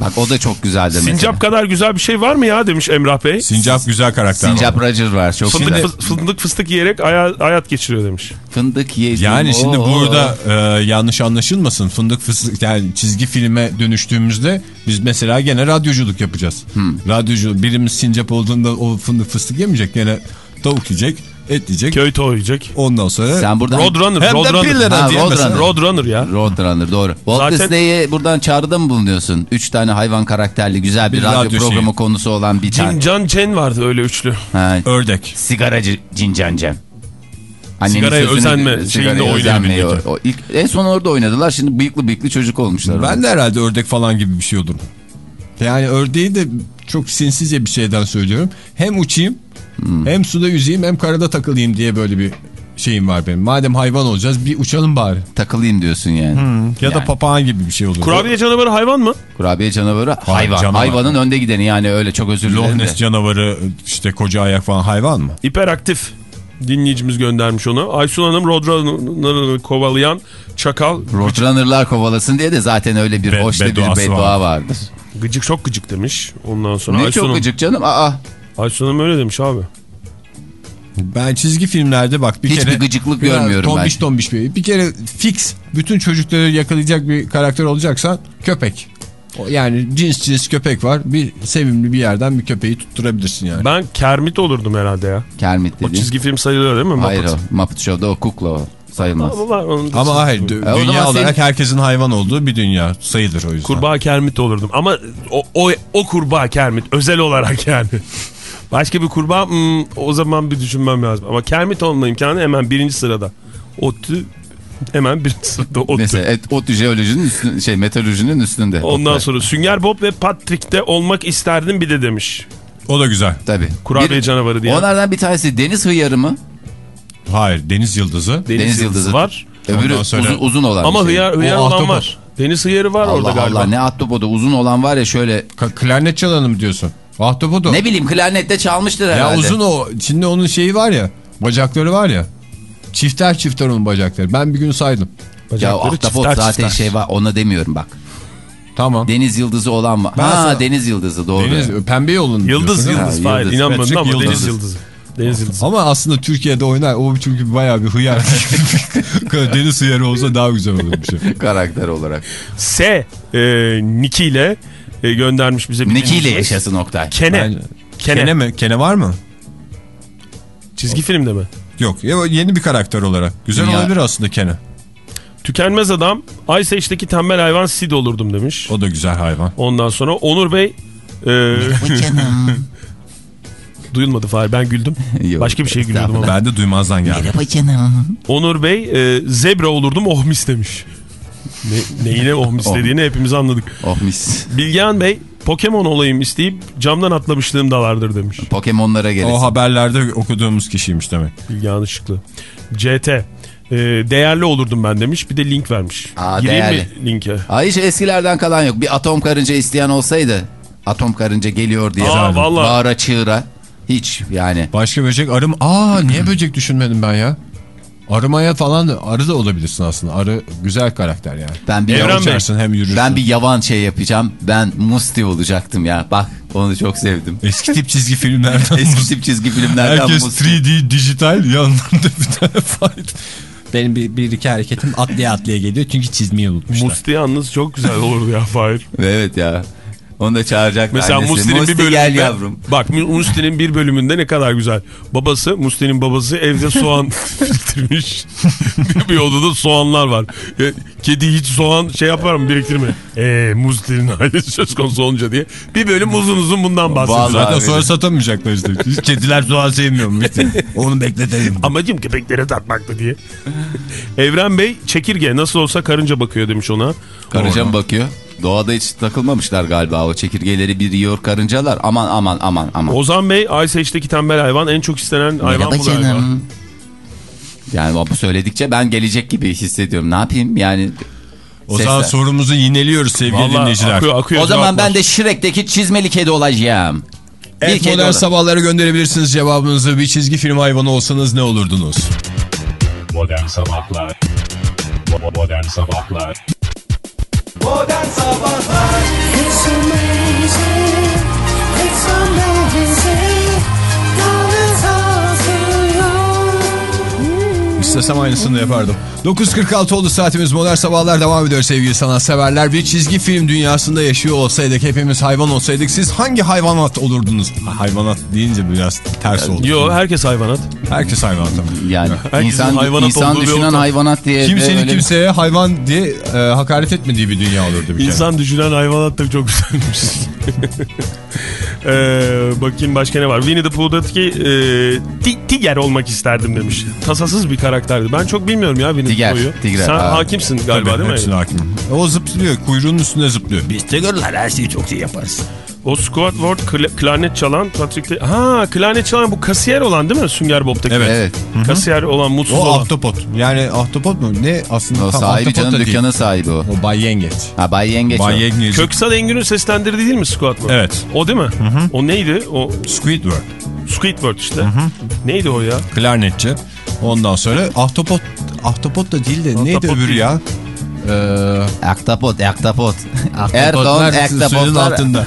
Speaker 5: Bak o da çok güzeldir mesela.
Speaker 4: Sincap kadar güzel bir şey var mı ya demiş Emrah Bey.
Speaker 3: Sincap güzel karakter.
Speaker 5: Sincap
Speaker 3: var.
Speaker 5: Roger var çok
Speaker 4: Fındık,
Speaker 5: güzel.
Speaker 4: fındık fıstık yiyerek aya- hayat geçiriyor demiş.
Speaker 5: Fındık yedim.
Speaker 3: Yani şimdi
Speaker 5: Oo.
Speaker 3: burada e, yanlış anlaşılmasın. Fındık fıstık yani çizgi filme dönüştüğümüzde biz mesela gene radyoculuk yapacağız. Radyocu birimiz sincap olduğunda o fındık fıstık yemeyecek. Gene tavuk yiyecek, et yiyecek.
Speaker 4: Köy yiyecek.
Speaker 3: Ondan sonra
Speaker 5: Sen buradan...
Speaker 4: Roadrunner.
Speaker 3: Hem de
Speaker 4: Roadrunner.
Speaker 3: piller
Speaker 5: Ha,
Speaker 3: diye.
Speaker 5: Roadrunner.
Speaker 4: Roadrunner ya.
Speaker 5: Roadrunner doğru. Walt
Speaker 4: Zaten-
Speaker 5: Disney'e buradan çağrıda mı bulunuyorsun? Üç tane hayvan karakterli güzel bir,
Speaker 3: Bir
Speaker 5: radyo,
Speaker 3: radyo
Speaker 5: programı
Speaker 3: şeyi.
Speaker 5: konusu olan bir tane.
Speaker 4: Can Cen vardı öyle üçlü.
Speaker 5: Ha,
Speaker 3: ördek.
Speaker 5: sigaracı Cincan Cem. Annenin
Speaker 4: Sigaraya
Speaker 5: sözünü-
Speaker 4: özenme şeyinde oynadı
Speaker 5: özenmeyi
Speaker 3: birlikte.
Speaker 5: o- o ilk, en son orada oynadılar. Şimdi bıyıklı bıyıklı çocuk olmuşlar.
Speaker 3: Ben de herhalde ördek falan gibi bir şey olurum. Yani ördeği de çok sinsizce bir şeyden söylüyorum. Hem uçayım hem suda yüzeyim hem karada takılayım diye böyle bir şeyim var benim. Madem hayvan olacağız bir uçalım bari.
Speaker 5: Takılayım diyorsun yani.
Speaker 3: Ya da
Speaker 5: Yani.
Speaker 3: papağan gibi bir şey olur.
Speaker 4: Kurabiye canavarı hayvan mı?
Speaker 5: Kurabiye canavarı hayvan.
Speaker 3: canavar.
Speaker 5: Hayvanın önde gideni yani öyle çok özür
Speaker 3: Loch
Speaker 5: dilerim.
Speaker 3: Ness canavarı işte koca ayak falan hayvan mı?
Speaker 4: Hiperaktif. Dinleyicimiz göndermiş onu. Aysun Hanım Roadrunner'ı kovalayan çakal.
Speaker 5: Roadrunner'lar kovalasın diye de zaten öyle bir
Speaker 3: Be-
Speaker 5: hoş da bir beddua vardır.
Speaker 4: Gıcık çok gıcık demiş. Ondan sonra
Speaker 5: Ne
Speaker 4: Aysun
Speaker 5: çok gıcık canım. Aa,
Speaker 4: Aysun Hanım öyle demiş abi.
Speaker 3: Ben çizgi filmlerde bak bir
Speaker 5: Hiçbir
Speaker 3: kere...
Speaker 5: gıcıklık
Speaker 3: Biraz
Speaker 5: görmüyorum
Speaker 3: tombiş
Speaker 5: ben.
Speaker 3: tombiş bir. Bir kere fix bütün çocukları yakalayacak bir karakter olacaksan köpek. O Yani cins cins köpek var. Bir sevimli bir yerden bir köpeği tutturabilirsin yani.
Speaker 4: Ben Kermit olurdum herhalde ya.
Speaker 5: Kermit
Speaker 4: O
Speaker 5: dedi.
Speaker 4: çizgi film sayılıyor değil mi?
Speaker 5: Hayır
Speaker 4: Muppet.
Speaker 5: o. Muppet Show'da o kukla o. Sayılmaz.
Speaker 4: Ama, var, onun
Speaker 3: Ama hayır dü-
Speaker 5: E, o
Speaker 3: dünya olarak
Speaker 5: senin-
Speaker 3: herkesin hayvan olduğu bir dünya sayılır o yüzden.
Speaker 4: Kurbağa Kermit olurdum. Ama o, o, o kurbağa Kermit özel olarak yani. Başka bir kurbağa hmm, o zaman bir düşünmem lazım. Ama Kermit olma imkanı hemen birinci sırada. ODTÜ hemen birinci sırada ODTÜ.
Speaker 5: Mesela et, ot jeolojinin üstünde, şey metalojinin üstünde.
Speaker 4: Ondan
Speaker 5: Oktay.
Speaker 4: sonra Sünger Bob ve Patrick'te olmak isterdim bir de demiş.
Speaker 3: O da güzel.
Speaker 5: Tabii.
Speaker 4: Kurabiye
Speaker 5: Bir-
Speaker 4: canavarı diye.
Speaker 5: Onlardan bir tanesi deniz hıyarı mı?
Speaker 3: Hayır deniz yıldızı.
Speaker 4: Deniz,
Speaker 5: Deniz
Speaker 4: yıldızı
Speaker 5: yıldızı.
Speaker 4: var.
Speaker 5: Öbürü
Speaker 3: sonra-
Speaker 5: uzun, uzun olan
Speaker 4: Ama
Speaker 5: şey.
Speaker 4: hıyar, hıyar
Speaker 3: O
Speaker 4: olan var. Deniz hıyarı var orada
Speaker 5: Allah
Speaker 4: galiba.
Speaker 5: Allah ne attopodu uzun olan var ya şöyle
Speaker 3: Ka- klarnet çalanı mı diyorsun? Ahtapot o.
Speaker 5: ne bileyim klarnette çalmıştır
Speaker 3: Ya
Speaker 5: herhalde.
Speaker 3: uzun o. Şimdi onun şeyi var ya. Bacakları var ya. Çifter çifter onun bacakları. Ben bir gün saydım.
Speaker 5: Ya
Speaker 4: Bacakları
Speaker 5: ahtapot
Speaker 4: çifter
Speaker 5: zaten
Speaker 4: çifter.
Speaker 5: şey var ona demiyorum bak.
Speaker 3: Tamam.
Speaker 5: Deniz yıldızı olan.
Speaker 3: Ben
Speaker 5: Ha
Speaker 3: sana-
Speaker 5: deniz yıldızı doğru.
Speaker 3: Deniz, pembe yolun
Speaker 4: Yıldız
Speaker 3: diyorsun,
Speaker 4: yıldız.
Speaker 5: Ha, yıldız.
Speaker 4: inanmadın ama
Speaker 3: Yıldız.
Speaker 4: deniz yıldızı. Deniz yıldızı.
Speaker 3: Ama aslında Türkiye'de oynar. O çünkü bayağı bir hıyar. Deniz hıyarı olsa daha güzel olur bir şey.
Speaker 5: Karakter olarak.
Speaker 4: S e, Niki ile e, göndermiş bize bir
Speaker 5: Neki ile
Speaker 4: dinleyicimiz.
Speaker 5: yaşasın Oktay.
Speaker 4: Kene.
Speaker 3: Bence-
Speaker 4: Kene.
Speaker 3: Kene mi? Kene var mı?
Speaker 4: Çizgi filmde mi?
Speaker 3: Yok. Ya, yeni bir karakter olarak. Güzel
Speaker 5: Dünya-
Speaker 3: olabilir aslında Kene.
Speaker 4: Tükenmez adam Ice Age'deki tembel hayvan Sid olurdum demiş.
Speaker 3: O da güzel hayvan.
Speaker 4: Ondan sonra Onur Bey e,
Speaker 6: Canım.
Speaker 4: duyulmadı Fahir ben güldüm.
Speaker 5: Yok,
Speaker 4: Başka bir şey gülüyordum ama.
Speaker 3: Ben de duymazdan geldim.
Speaker 6: Merhaba canım.
Speaker 4: Onur Bey e, zebra olurdum oh mis demiş. Ne, neyine oh mis
Speaker 5: Oh.
Speaker 4: dediğini hepimiz anladık.
Speaker 5: Oh mis.
Speaker 4: Bilgehan Bey Pokemon olayım isteyip camdan atlamışlığım da vardır demiş.
Speaker 5: Pokemonlara gelirsin.
Speaker 3: O haberlerde okuduğumuz kişiymiş demek.
Speaker 4: Bilgehan Işıklı. CT. e, değerli olurdum ben demiş. Bir de link vermiş.
Speaker 5: Aa,
Speaker 4: Gireyim
Speaker 5: değerli.
Speaker 4: mi linke?
Speaker 5: Ay hiç eskilerden kalan yok. Bir atom karınca isteyen olsaydı. Atom karınca geliyor diye.
Speaker 4: Aa, vallahi.
Speaker 5: Bağıra çığıra. Hiç yani.
Speaker 3: Başka böcek arım. Aa niye böcek düşünmedim ben ya? Arımaya falan da arı da olabilirsin aslında. Arı güzel karakter yani.
Speaker 5: Ben bir
Speaker 4: Evren
Speaker 5: yavan,
Speaker 4: Bey.
Speaker 3: Uçarsın hem yürürsün.
Speaker 5: ben bir yavan şey yapacağım. Ben Musti olacaktım ya. Bak onu çok sevdim.
Speaker 3: Eski tip çizgi filmlerden.
Speaker 5: Eski tip çizgi filmlerden
Speaker 3: Herkes
Speaker 5: Musti.
Speaker 3: 3D dijital yanlarında bir tane fight.
Speaker 7: Benim bir, bir iki hareketim atlaya atlaya geliyor çünkü çizmeyi unutmuşlar.
Speaker 4: Musti yalnız çok güzel olurdu ya Fahir.
Speaker 5: Evet ya. Onu da çağıracak
Speaker 4: Mesela
Speaker 5: annesi.
Speaker 4: Musti'nin
Speaker 5: Musti
Speaker 4: bir bölümünde
Speaker 5: gel yavrum.
Speaker 4: bak Musti'nin bir bölümünde ne kadar güzel. Babası Musti'nin babası evde soğan biriktirmiş. bir, odada soğanlar var. E, kedi hiç soğan şey yapar mı biriktirme. Eee Musti'nin ailesi söz konusu olunca diye. Bir bölüm uzun uzun bundan bahsediyor.
Speaker 3: Zaten
Speaker 5: Abi.
Speaker 3: sonra satamayacaklar işte. Kediler soğan sevmiyormuş.
Speaker 7: Onu bekletelim.
Speaker 4: Amacım köpeklere tatmaktı diye. Evren Bey çekirge nasıl olsa karınca bakıyor demiş ona.
Speaker 5: Karınca mı bakıyor? Doğada hiç takılmamışlar galiba o çekirgeleri bir yiyor karıncalar. Aman aman aman aman.
Speaker 4: Ozan Bey Age'deki tembel hayvan en çok istenen hayvan
Speaker 6: Merhaba
Speaker 4: bu galiba.
Speaker 6: canım.
Speaker 5: Yani bu söyledikçe ben gelecek gibi hissediyorum. Ne yapayım yani?
Speaker 3: O zaman
Speaker 5: Sesler.
Speaker 3: sorumuzu yineliyoruz sevgili
Speaker 4: Vallahi
Speaker 3: dinleyiciler.
Speaker 4: akıyor, akıyor
Speaker 5: O zaman ben de Shrek'teki çizmeli kedi olacağım. Bir
Speaker 3: Evet, modern
Speaker 5: olur.
Speaker 3: sabahlara gönderebilirsiniz cevabınızı. Bir çizgi film hayvanı olsanız ne olurdunuz?
Speaker 1: Modern Sabahlar Modern Sabahlar
Speaker 2: Modern Sabahlar
Speaker 8: It's amazing, it's amazing,
Speaker 3: İstesem aynısını yapardım. 9.46 oldu saatimiz modern sabahlar devam ediyor sevgili sanatseverler. Bir çizgi film dünyasında yaşıyor olsaydık hepimiz hayvan olsaydık siz hangi hayvanat olurdunuz? Ha, Hayvanat deyince biraz ters oldu.
Speaker 4: Yo herkes hayvanat.
Speaker 3: Herkes hayvanat.
Speaker 5: Yani
Speaker 4: Herkesin
Speaker 5: insan,
Speaker 4: hayvanat
Speaker 5: insan düşünen hayvanat diye. de
Speaker 3: Kimsenin
Speaker 5: öyle-
Speaker 3: kimseye hayvan diye e, hakaret etmediği bir dünya olurdu bir kere.
Speaker 4: İnsan düşünen hayvanat da çok güzelmiş. ee, bakayım başka ne var? Winnie the Pooh'daki e, ti- tiger olmak isterdim demiş. Tasasız bir karakterdi. Ben çok bilmiyorum ya Winnie
Speaker 5: Tiger,
Speaker 4: the Pooh'yu.
Speaker 5: tiger,
Speaker 4: Sen
Speaker 5: ha.
Speaker 4: hakimsin galiba
Speaker 3: Tabii,
Speaker 4: değil mi?
Speaker 3: hakim. O zıplıyor, kuyruğunun üstünde zıplıyor.
Speaker 7: Biz Tigger'lar her şeyi çok iyi yaparız.
Speaker 4: O Squidward kla- klarnet çalan Patrick de- Ha klarnet çalan bu kasiyer olan değil mi Sünger Bob'taki?
Speaker 3: Evet.
Speaker 5: Evet.
Speaker 4: Kasiyer olan mutsuz
Speaker 3: O
Speaker 4: olan.
Speaker 3: ahtapot. Yani ahtapot mu? Ne aslında?
Speaker 5: O
Speaker 3: tam
Speaker 5: sahibi canım dükkanın sahibi o.
Speaker 3: O Bay Yengeç.
Speaker 5: Ha Bay Yengeç o.
Speaker 3: Bay Yengeç.
Speaker 4: Köksal Engün'ün seslendirdiği değil mi Squidward?
Speaker 3: Evet.
Speaker 4: O değil mi? O neydi? O
Speaker 3: Squidward.
Speaker 4: Squidward işte. Neydi o ya?
Speaker 3: Klarnetçi. Ondan sonra ahtapot. Ahtapot da değil de neydi
Speaker 4: Ahtapot
Speaker 3: öbürü
Speaker 4: değil.
Speaker 3: ya? Ee,
Speaker 5: Aktapot, aktapot. Erdoğan
Speaker 3: neredesin? Suyun
Speaker 5: aktapotlar
Speaker 3: altında.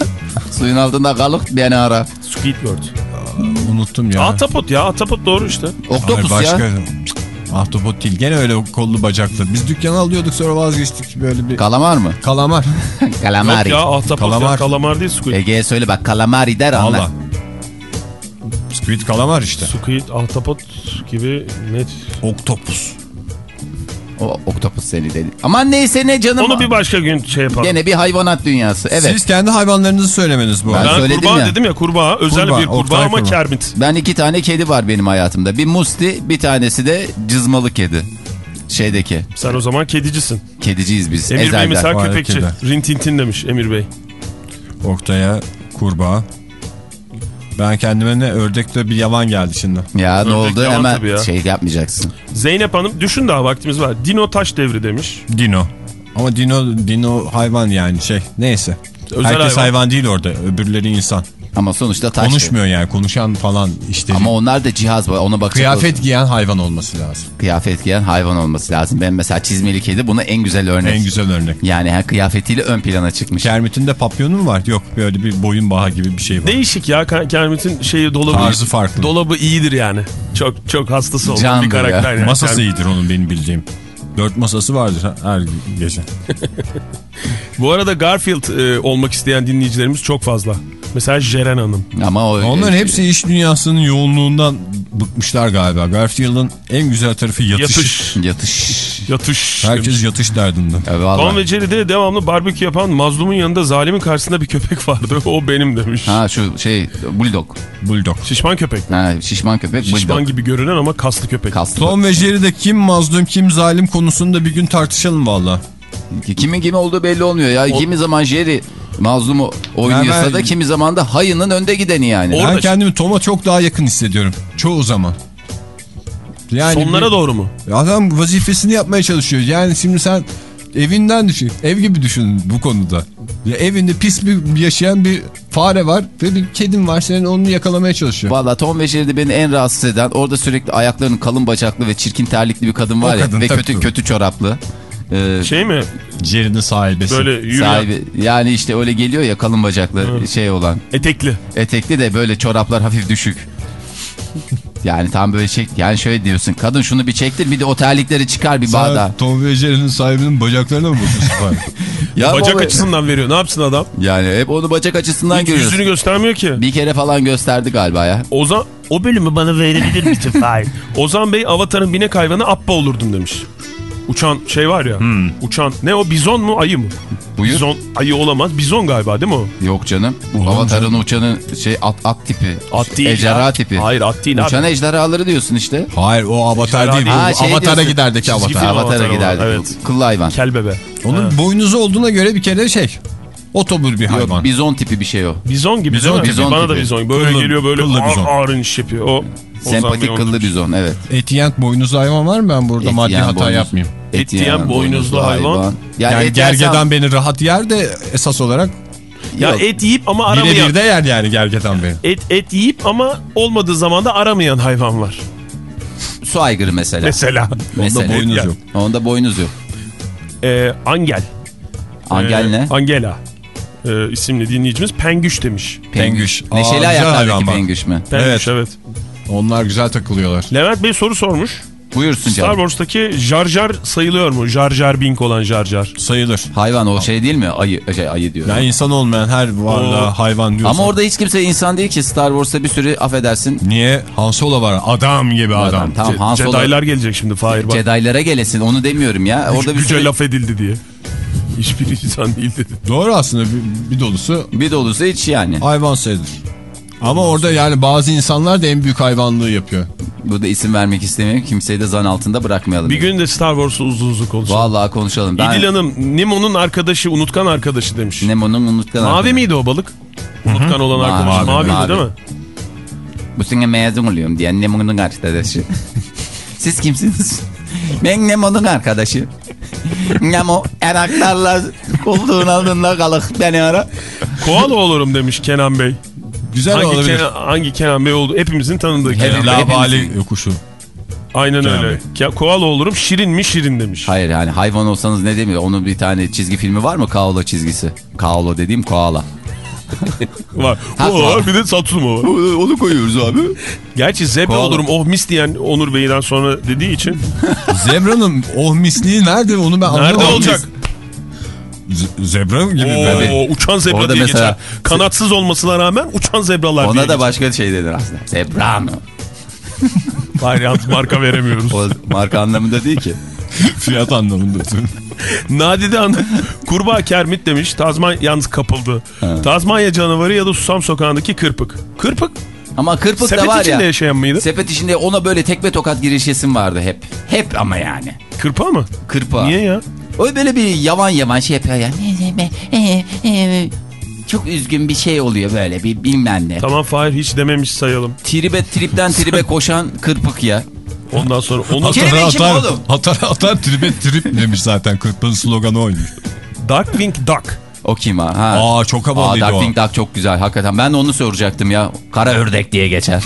Speaker 5: suyun altında kalıp beni ara.
Speaker 4: Squidward.
Speaker 3: Unuttum ya.
Speaker 4: Ahtapot ya. Ahtapot doğru işte.
Speaker 5: Oktopus
Speaker 3: Hayır, başka.
Speaker 5: ya.
Speaker 3: Ahtapot değil. Gene öyle kollu bacaklı. Biz dükkanı alıyorduk sonra vazgeçtik böyle bir.
Speaker 5: Kalamar mı?
Speaker 3: Kalamar.
Speaker 5: Kalamari.
Speaker 4: Yok ya ahtapot
Speaker 3: Kalamar.
Speaker 4: ya. Kalamar değil Squid.
Speaker 5: Ege'ye söyle bak kalamari der anlar.
Speaker 3: Squid kalamar işte.
Speaker 4: Squid, ahtapot gibi net.
Speaker 3: Oktopus.
Speaker 5: O oktopus seni dedi. Aman neyse ne canım.
Speaker 4: Onu bir başka gün şey yapalım.
Speaker 5: Gene bir hayvanat dünyası. Evet.
Speaker 3: Siz kendi hayvanlarınızı söylemeniz bu
Speaker 5: Ben
Speaker 4: ben
Speaker 5: söyledim
Speaker 4: kurbağa
Speaker 5: ya.
Speaker 4: dedim ya kurbağa. Özel
Speaker 3: Kurbağa,
Speaker 4: bir kurbağa
Speaker 3: Oktay
Speaker 4: ama
Speaker 3: kurbağa.
Speaker 4: kermit.
Speaker 5: Ben iki tane kedi var benim hayatımda. Bir musti bir tanesi de cızmalı kedi. Şeydeki.
Speaker 4: Sen o zaman kedicisin.
Speaker 5: Kediciyiz biz.
Speaker 4: Emir Bey
Speaker 5: ezelden.
Speaker 4: mesela
Speaker 3: Var,
Speaker 4: köpekçi. Rintintin demiş Emir Bey.
Speaker 3: Oktay'a kurbağa. Ben kendime ne ördekte bir yalan geldi şimdi.
Speaker 5: Ya ne
Speaker 4: Ördek
Speaker 5: oldu
Speaker 4: yalan
Speaker 5: hemen
Speaker 4: ya.
Speaker 5: şey yapmayacaksın.
Speaker 4: Zeynep Hanım düşün daha vaktimiz var. Dino taş devri demiş.
Speaker 3: Dino. Ama dino dino hayvan yani şey neyse.
Speaker 4: Özel
Speaker 3: Herkes
Speaker 4: hayvan.
Speaker 3: hayvan. değil orada. Öbürleri insan.
Speaker 5: Ama sonuçta taş.
Speaker 3: Konuşmuyor yani konuşan falan işte.
Speaker 5: Ama onlar da cihaz var. Ona bakacak
Speaker 3: Kıyafet
Speaker 5: olursan-
Speaker 3: giyen hayvan olması lazım.
Speaker 5: kıyafet giyen hayvan olması lazım. Ben mesela çizmeli kedi buna en güzel örnek.
Speaker 3: En güzel örnek.
Speaker 5: Yani her kıyafetiyle ön plana çıkmış.
Speaker 3: Kermit'in de papyonu mu var? Yok böyle bir boyun baha gibi bir şey var.
Speaker 4: Değişik ya Kermit'in şeyi dolabı.
Speaker 3: Tarzı farklı.
Speaker 4: Dolabı iyidir yani. Çok çok hastası olan
Speaker 5: Candır
Speaker 4: bir karakter.
Speaker 5: ya.
Speaker 4: Yani.
Speaker 3: Masası
Speaker 4: Kermit.
Speaker 3: iyidir onun benim bildiğim. Dört masası vardır her gece.
Speaker 4: Bu arada Garfield e, olmak isteyen dinleyicilerimiz çok fazla. Mesela Jeren Hanım.
Speaker 5: Ama o
Speaker 3: Onların hepsi iş dünyasının yoğunluğundan bıkmışlar galiba. Garfield'ın en güzel tarafı yatış.
Speaker 4: Yatış.
Speaker 5: yatış.
Speaker 4: Yatış.
Speaker 3: Herkes yatış derdinde.
Speaker 5: Ya vallahi.
Speaker 4: Tom ve Jerry'de devamlı barbekü yapan mazlumun yanında zalimin karşısında bir köpek vardı. O benim demiş.
Speaker 5: Ha şu şey bulldog.
Speaker 3: Bulldog.
Speaker 4: Şişman köpek.
Speaker 5: Ha, şişman köpek
Speaker 4: Şişman
Speaker 5: bulldog.
Speaker 4: gibi görünen ama kaslı köpek.
Speaker 5: Kaslı.
Speaker 3: Tom ve Jerry'de kim mazlum kim zalim konusunda bir gün tartışalım valla.
Speaker 5: Kimin kimi olduğu belli olmuyor ya. Kimi zaman Jerry mazlumu oynuyorsa
Speaker 3: Ya ben-
Speaker 5: da kimi zaman da hayının önde gideni yani.
Speaker 4: Orada-
Speaker 3: Ben kendimi Tom'a çok daha yakın hissediyorum. Çoğu zaman. Yani
Speaker 4: Sonlara
Speaker 3: bir-
Speaker 4: doğru mu?
Speaker 3: Adam vazifesini yapmaya çalışıyor. Yani şimdi sen evinden düşün. Ev gibi düşün bu konuda. Ya evinde pis bir yaşayan bir fare var ve bir kedin var. Senin onu yakalamaya çalışıyor.
Speaker 5: Valla Tom ve Jerry'de beni en rahatsız eden orada sürekli ayaklarının kalın bacaklı ve çirkin terlikli bir kadın var
Speaker 3: O
Speaker 5: ya
Speaker 3: kadın
Speaker 5: ve kötü kötü çoraplı. Ee,
Speaker 4: Şey mi?
Speaker 3: Jerry'nin sahibesi.
Speaker 4: Böyle yürüyen
Speaker 5: sahibi yani işte öyle geliyor ya kalın bacaklı şey olan
Speaker 4: etekli.
Speaker 5: etekli de böyle çoraplar hafif düşük. Yani tam böyle çek yani şöyle diyorsun kadın şunu bir çektir bir de o terlikleri çıkar bir bağda.
Speaker 3: Sen Tom ve Jerry'nin sahibinin bacaklarına mı bakıyorsun?
Speaker 5: Ya
Speaker 4: Bacak
Speaker 5: baba-
Speaker 4: açısından veriyor. Ne yapsın adam?
Speaker 5: Yani hep onu bacak açısından
Speaker 4: Hiç
Speaker 5: görüyorsun.
Speaker 4: yüzünü göstermiyor ki.
Speaker 5: Bir kere falan gösterdi galiba ya.
Speaker 4: Ozan o bölümü bana verebilir misin Fahir? Ozan Bey Avatar'ın binek hayvanı Appa olurdum demiş. Uçan şey var ya. Uçan ne o bizon mu ayı mı?
Speaker 5: Buyur.
Speaker 4: Bizon ayı olamaz. Bizon galiba değil mi o?
Speaker 5: Yok canım. Bu Avatar'ın uçanın şey at, at tipi.
Speaker 4: At değil
Speaker 5: Ejderha
Speaker 4: ya.
Speaker 5: tipi.
Speaker 4: Hayır at değil
Speaker 5: Uçan
Speaker 4: abi.
Speaker 5: ejderhaları diyorsun işte.
Speaker 3: Hayır o avatar
Speaker 4: Ejderha
Speaker 3: değil.
Speaker 4: değil.
Speaker 5: Ha, şey
Speaker 3: Avatar'a
Speaker 5: diyorsun.
Speaker 3: giderdeki avatar.
Speaker 5: Avatar'a giderdi.
Speaker 4: evet.
Speaker 5: Kıllı hayvan.
Speaker 4: Kel bebe.
Speaker 3: Onun boynuzu olduğuna göre bir kere şey. Otobur bir hayvan.
Speaker 5: Yok bizon tipi bir şey o.
Speaker 4: Bizon gibi
Speaker 3: Bizon
Speaker 4: değil mi?
Speaker 5: Bizon
Speaker 4: Bana da
Speaker 5: tipi.
Speaker 4: bizon. Böyle
Speaker 3: Kıllı-
Speaker 4: geliyor böyle ağır, ağır iniş yapıyor. O,
Speaker 5: Sempatik kıllı bizon evet.
Speaker 3: Etiyen boynuzlu hayvan var mı ben burada
Speaker 5: Et
Speaker 3: maddi hata
Speaker 5: boynuz-
Speaker 3: yapmayayım.
Speaker 4: Et yiyen boynuzlu hayvan.
Speaker 5: Yani,
Speaker 3: Yani
Speaker 5: et
Speaker 3: gergedan
Speaker 5: yersen-
Speaker 3: beni rahat yer de esas olarak
Speaker 4: Ya
Speaker 5: Yok.
Speaker 4: et yiyip ama
Speaker 3: birebir
Speaker 4: aramayan.
Speaker 3: de yer yani gergedan beni.
Speaker 4: Et, et yiyip ama olmadığı zaman da aramayan hayvan var.
Speaker 5: Su aygırı mesela.
Speaker 4: Mesela.
Speaker 5: Mesela.
Speaker 3: Onda boynuz
Speaker 4: Yani.
Speaker 3: yok.
Speaker 5: Onda boynuz yok.
Speaker 4: Ee, Angel.
Speaker 5: Angel
Speaker 4: Ee,
Speaker 5: ne?
Speaker 4: Angela. Ee, isimli dinleyicimiz Pengüş demiş.
Speaker 3: Pengüş. Aa,
Speaker 5: Neşeli
Speaker 3: hayvan
Speaker 5: ayaklardaki
Speaker 3: bak.
Speaker 5: pengüş mü?
Speaker 4: Pengüş evet.
Speaker 3: Onlar güzel takılıyorlar.
Speaker 4: Levent Bey soru sormuş.
Speaker 5: Buyursun
Speaker 4: Star
Speaker 5: canım.
Speaker 4: Wars'taki Jar Jar sayılıyor mu? Jar Jar Bink olan Jar Jar.
Speaker 3: Sayılır.
Speaker 5: Hayvan o şey değil mi? Ayı, şey, ayı diyor.
Speaker 3: Yani insan olmayan her varlığa
Speaker 4: Oo.
Speaker 3: hayvan diyorsun.
Speaker 5: Ama orada hiç kimse insan değil ki Star Wars'ta bir sürü affedersin.
Speaker 3: Niye? Han Solo var. Adam gibi adam.
Speaker 5: Tamam Han Solo.
Speaker 4: Jedi'lar gelecek şimdi Fahir bak.
Speaker 5: Jedi'lara gelesin onu demiyorum ya.
Speaker 4: Güç-
Speaker 5: Orada bir sürü
Speaker 4: laf edildi diye. Hiçbir insan değil dedi.
Speaker 3: Doğru aslında bir, bir dolusu
Speaker 5: bir dolusu hiç yani.
Speaker 3: hayvan sayılır. Ama orada yani bazı insanlar da en büyük hayvanlığı yapıyor.
Speaker 5: Bu da isim vermek istemiyorum. Kimseyi de zan altında bırakmayalım.
Speaker 4: Bir gün de Star Wars'u uzun uzun konuşalım.
Speaker 5: Vallahi konuşalım. Ben
Speaker 4: İdil Hanım Nemo'nun arkadaşı, unutkan arkadaşı demiş.
Speaker 5: Nemo'nun unutkan
Speaker 4: Mavi
Speaker 5: arkadaşı.
Speaker 4: miydi o balık? Unutkan olan
Speaker 5: Mavi,
Speaker 4: arkadaş.
Speaker 5: mavi,
Speaker 4: Maviydi
Speaker 5: mavi.
Speaker 4: değil mi?
Speaker 5: Bu sene mezun oluyorum diyen Nemo'nun arkadaşı. Siz kimsiniz? Ben Nemo'nun arkadaşı. Nemo eraklarla koltuğun altında kalık beni ara.
Speaker 4: Koala olurum demiş Kenan Bey.
Speaker 3: Güzel
Speaker 4: Hangi
Speaker 3: olabilir.
Speaker 4: Kenan, hangi Kenan Bey oldu? Hepimizin tanıdığı Kenan Bey.
Speaker 3: Labali yokuşu.
Speaker 4: Aynen
Speaker 3: Kenan
Speaker 4: öyle. Koala olurum şirin mi şirin demiş.
Speaker 5: Hayır yani hayvan olsanız ne demiyor? Onun bir tane çizgi filmi var mı? Kaolo çizgisi. Kaolo dediğim koala.
Speaker 4: Var.
Speaker 5: Ha,
Speaker 4: O var bir de Satsumo var.
Speaker 5: Onu koyuyoruz abi.
Speaker 4: Gerçi zebra
Speaker 5: Koala.
Speaker 4: olurum oh mis diyen Onur Bey'den sonra dediği için.
Speaker 3: Zebra'nın o misliği nerede onu ben anlamadım.
Speaker 4: Nerede olacak?
Speaker 3: Zebra gibi?
Speaker 4: Oo, uçan zebra
Speaker 5: Orada
Speaker 4: diye
Speaker 5: mesela-
Speaker 4: geçer. Kanatsız olmasına rağmen uçan zebralar diye
Speaker 5: Ona da
Speaker 4: geçer.
Speaker 5: başka şey denir aslında. Zebrano.
Speaker 4: Varyant marka veremiyoruz.
Speaker 5: O marka anlamında değil ki.
Speaker 3: Fiyat anlamında.
Speaker 4: Nadide Hanım kurbağa kermit demiş. Tazman yalnız kapıldı. Tazmanya canavarı ya da Susam Sokağı'ndaki kırpık. Kırpık
Speaker 5: Ama kırpık da
Speaker 4: sepet
Speaker 5: var
Speaker 4: içinde
Speaker 5: ya.
Speaker 4: yaşayan mıydı?
Speaker 5: Sepet içinde ona böyle tekme tokat girişesim vardı hep. Hep ama yani.
Speaker 4: Kırpa mı?
Speaker 5: Kırpa.
Speaker 4: Niye ya?
Speaker 5: O böyle bir yavan yavan şey yapıyor ya. Çok üzgün bir şey oluyor böyle bir bilmem ne.
Speaker 4: Tamam Fahir hiç dememiş sayalım.
Speaker 5: Tribe tripten tribe koşan kırpık ya.
Speaker 4: Ondan sonra onu
Speaker 3: atar,
Speaker 5: oğlum?
Speaker 3: atar atar tribe trip demiş zaten. Kırkların sloganı oymuş.
Speaker 4: Darkwing Duck.
Speaker 5: O kim ha? ha.
Speaker 3: Aa, çok havalıydı
Speaker 5: Aa,
Speaker 3: o.
Speaker 5: Darkwing Duck çok güzel hakikaten. Ben de onu soracaktım ya. Kara ördek diye geçer.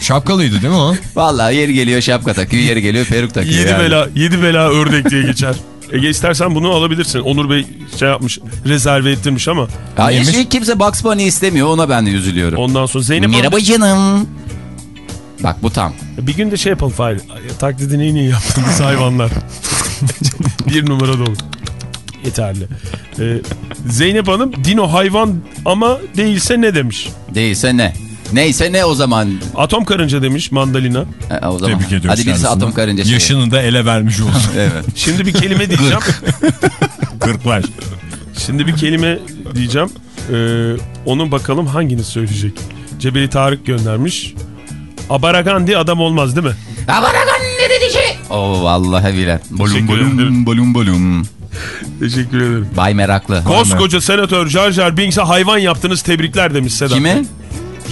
Speaker 3: Şapkalıydı değil mi o?
Speaker 5: Vallahi yeri geliyor şapka takıyor, yeri geliyor peruk takıyor.
Speaker 4: Yedi
Speaker 5: yani.
Speaker 4: bela, yedi bela ördek diye geçer. Ege istersen bunu alabilirsin. Onur Bey şey yapmış, rezerve ettirmiş ama.
Speaker 5: Ya şey, kimse Bugs Bunny istemiyor ona ben de üzülüyorum.
Speaker 4: Ondan sonra Zeynep Hanım-
Speaker 5: Merhaba canım. Bak bu tam.
Speaker 4: Bir gün de şey yapalım Fahir. Taklidini en iyi yaptığımız hayvanlar. bir numara dolu. Yeterli. Ee, Zeynep Hanım dino hayvan ama değilse ne demiş?
Speaker 5: Değilse ne? Neyse ne o zaman.
Speaker 4: Atom karınca demiş mandalina.
Speaker 5: Ha, o zaman.
Speaker 3: Tebrik ediyoruz
Speaker 5: Hadi birisi
Speaker 3: kendisini.
Speaker 5: atom karıncası.
Speaker 3: Yaşını da ele vermiş olsun.
Speaker 5: Evet.
Speaker 4: Şimdi bir kelime diyeceğim.
Speaker 3: Kırklar.
Speaker 4: Şimdi bir kelime diyeceğim. Ee, onun bakalım hangini söyleyecek. Cebeli Tarık göndermiş. Abaragandi adam olmaz değil mi?
Speaker 5: Oo vallahi bile. Bolum bolum bolum bolum.
Speaker 4: Teşekkür ederim.
Speaker 5: Bay meraklı.
Speaker 4: Koskoca senatör Jar Jar Binks'e hayvan yaptınız tebrikler demiş Sedat.
Speaker 5: Kime?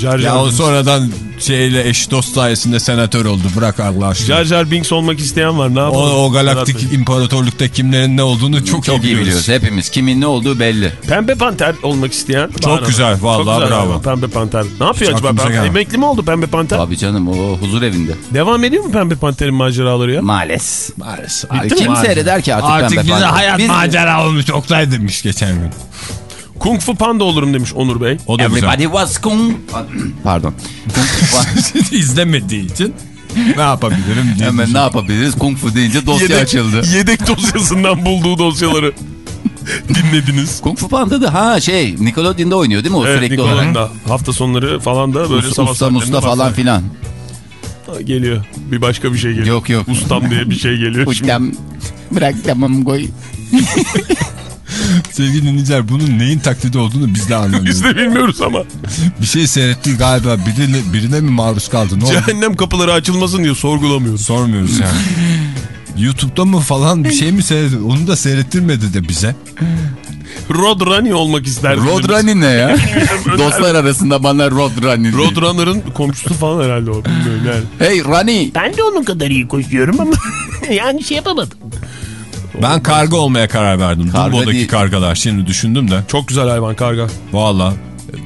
Speaker 4: Jar Jar
Speaker 3: Ya o sonradan şeyle eş dost sayesinde senatör oldu. Bırak Allah aşkına.
Speaker 4: Jar Jar Binks olmak isteyen var ne
Speaker 3: O,
Speaker 4: yapalım?
Speaker 3: o
Speaker 4: Sedat
Speaker 3: galaktik imparatorlukta kimlerin ne olduğunu çok,
Speaker 5: Çok iyi biliyoruz. Hepimiz kimin ne olduğu belli.
Speaker 4: Pembe Panter olmak isteyen. var ama.
Speaker 3: güzel, vallahi
Speaker 4: Çok güzel
Speaker 3: bravo.
Speaker 4: ama Pembe Panter. Ne yapıyor
Speaker 3: Hiç
Speaker 4: acaba? Pembe? Emekli mi oldu Pembe Panter?
Speaker 5: Tabii canım o huzur evinde.
Speaker 4: Devam ediyor mu Pembe Panter'in maceraları ya?
Speaker 5: Maalesef.
Speaker 3: Maalesef.
Speaker 5: Kim seyreder ki artık,
Speaker 3: Artık
Speaker 5: pembe
Speaker 3: bize
Speaker 5: panter?
Speaker 3: hayat
Speaker 5: Biz-
Speaker 3: macera olmuş Oktay demiş geçen gün.
Speaker 4: Kung Fu Panda olurum demiş Onur Bey.
Speaker 3: O da
Speaker 5: Everybody was kung... Pardon. Kung fu pan-
Speaker 3: güzel. İzlemediği için ne yapabilirim diye
Speaker 5: Hemen ne yapabiliriz? Kung fu deyince dosya açıldı.
Speaker 4: yedek dosyasından bulduğu dosyaları dinlediniz.
Speaker 5: Kung Fu Panda da ha şey Nickelodeon'da oynuyor değil mi o
Speaker 4: Evet
Speaker 5: sürekli olarak?
Speaker 4: Nickelodeon'da hafta sonları falan da böyle
Speaker 5: Us-
Speaker 4: sabah
Speaker 5: Usta musta falan filan.
Speaker 4: Ha, Geliyor. Bir başka bir şey geliyor.
Speaker 5: Yok, yok.
Speaker 4: Ustam diye bir şey geliyor. Şimdi
Speaker 5: Ustam bırak tamam koy.
Speaker 3: Sevgili dinleyiciler bunun neyin taklidi olduğunu biz de anlamıyoruz.
Speaker 4: Biz de bilmiyoruz ama.
Speaker 3: Bir şey seyretti galiba birine, birine mi maruz kaldı ne oldu
Speaker 4: Cehennem kapıları açılmasın diye sorgulamıyoruz.
Speaker 3: sormuyoruz yani. YouTube'da mı falan bir şey mi seyretti onu da seyrettirmedi de bize.
Speaker 4: Roadrunner olmak isterdim.
Speaker 5: Roadrunner ne ya? Dostlar arasında bana Roadrunner. diyor.
Speaker 4: Roadrunner'ın komşusu falan herhalde o. Bilmiyorum yani.
Speaker 5: Hey Rani.
Speaker 9: Ben de onun kadar iyi koşuyorum ama yani şey yapamadım.
Speaker 3: Ben karga olmaya karar verdim.
Speaker 5: Karga
Speaker 3: Dumbo'daki
Speaker 5: değil.
Speaker 3: kargalar şimdi düşündüm de.
Speaker 4: Çok güzel hayvan karga.
Speaker 3: Valla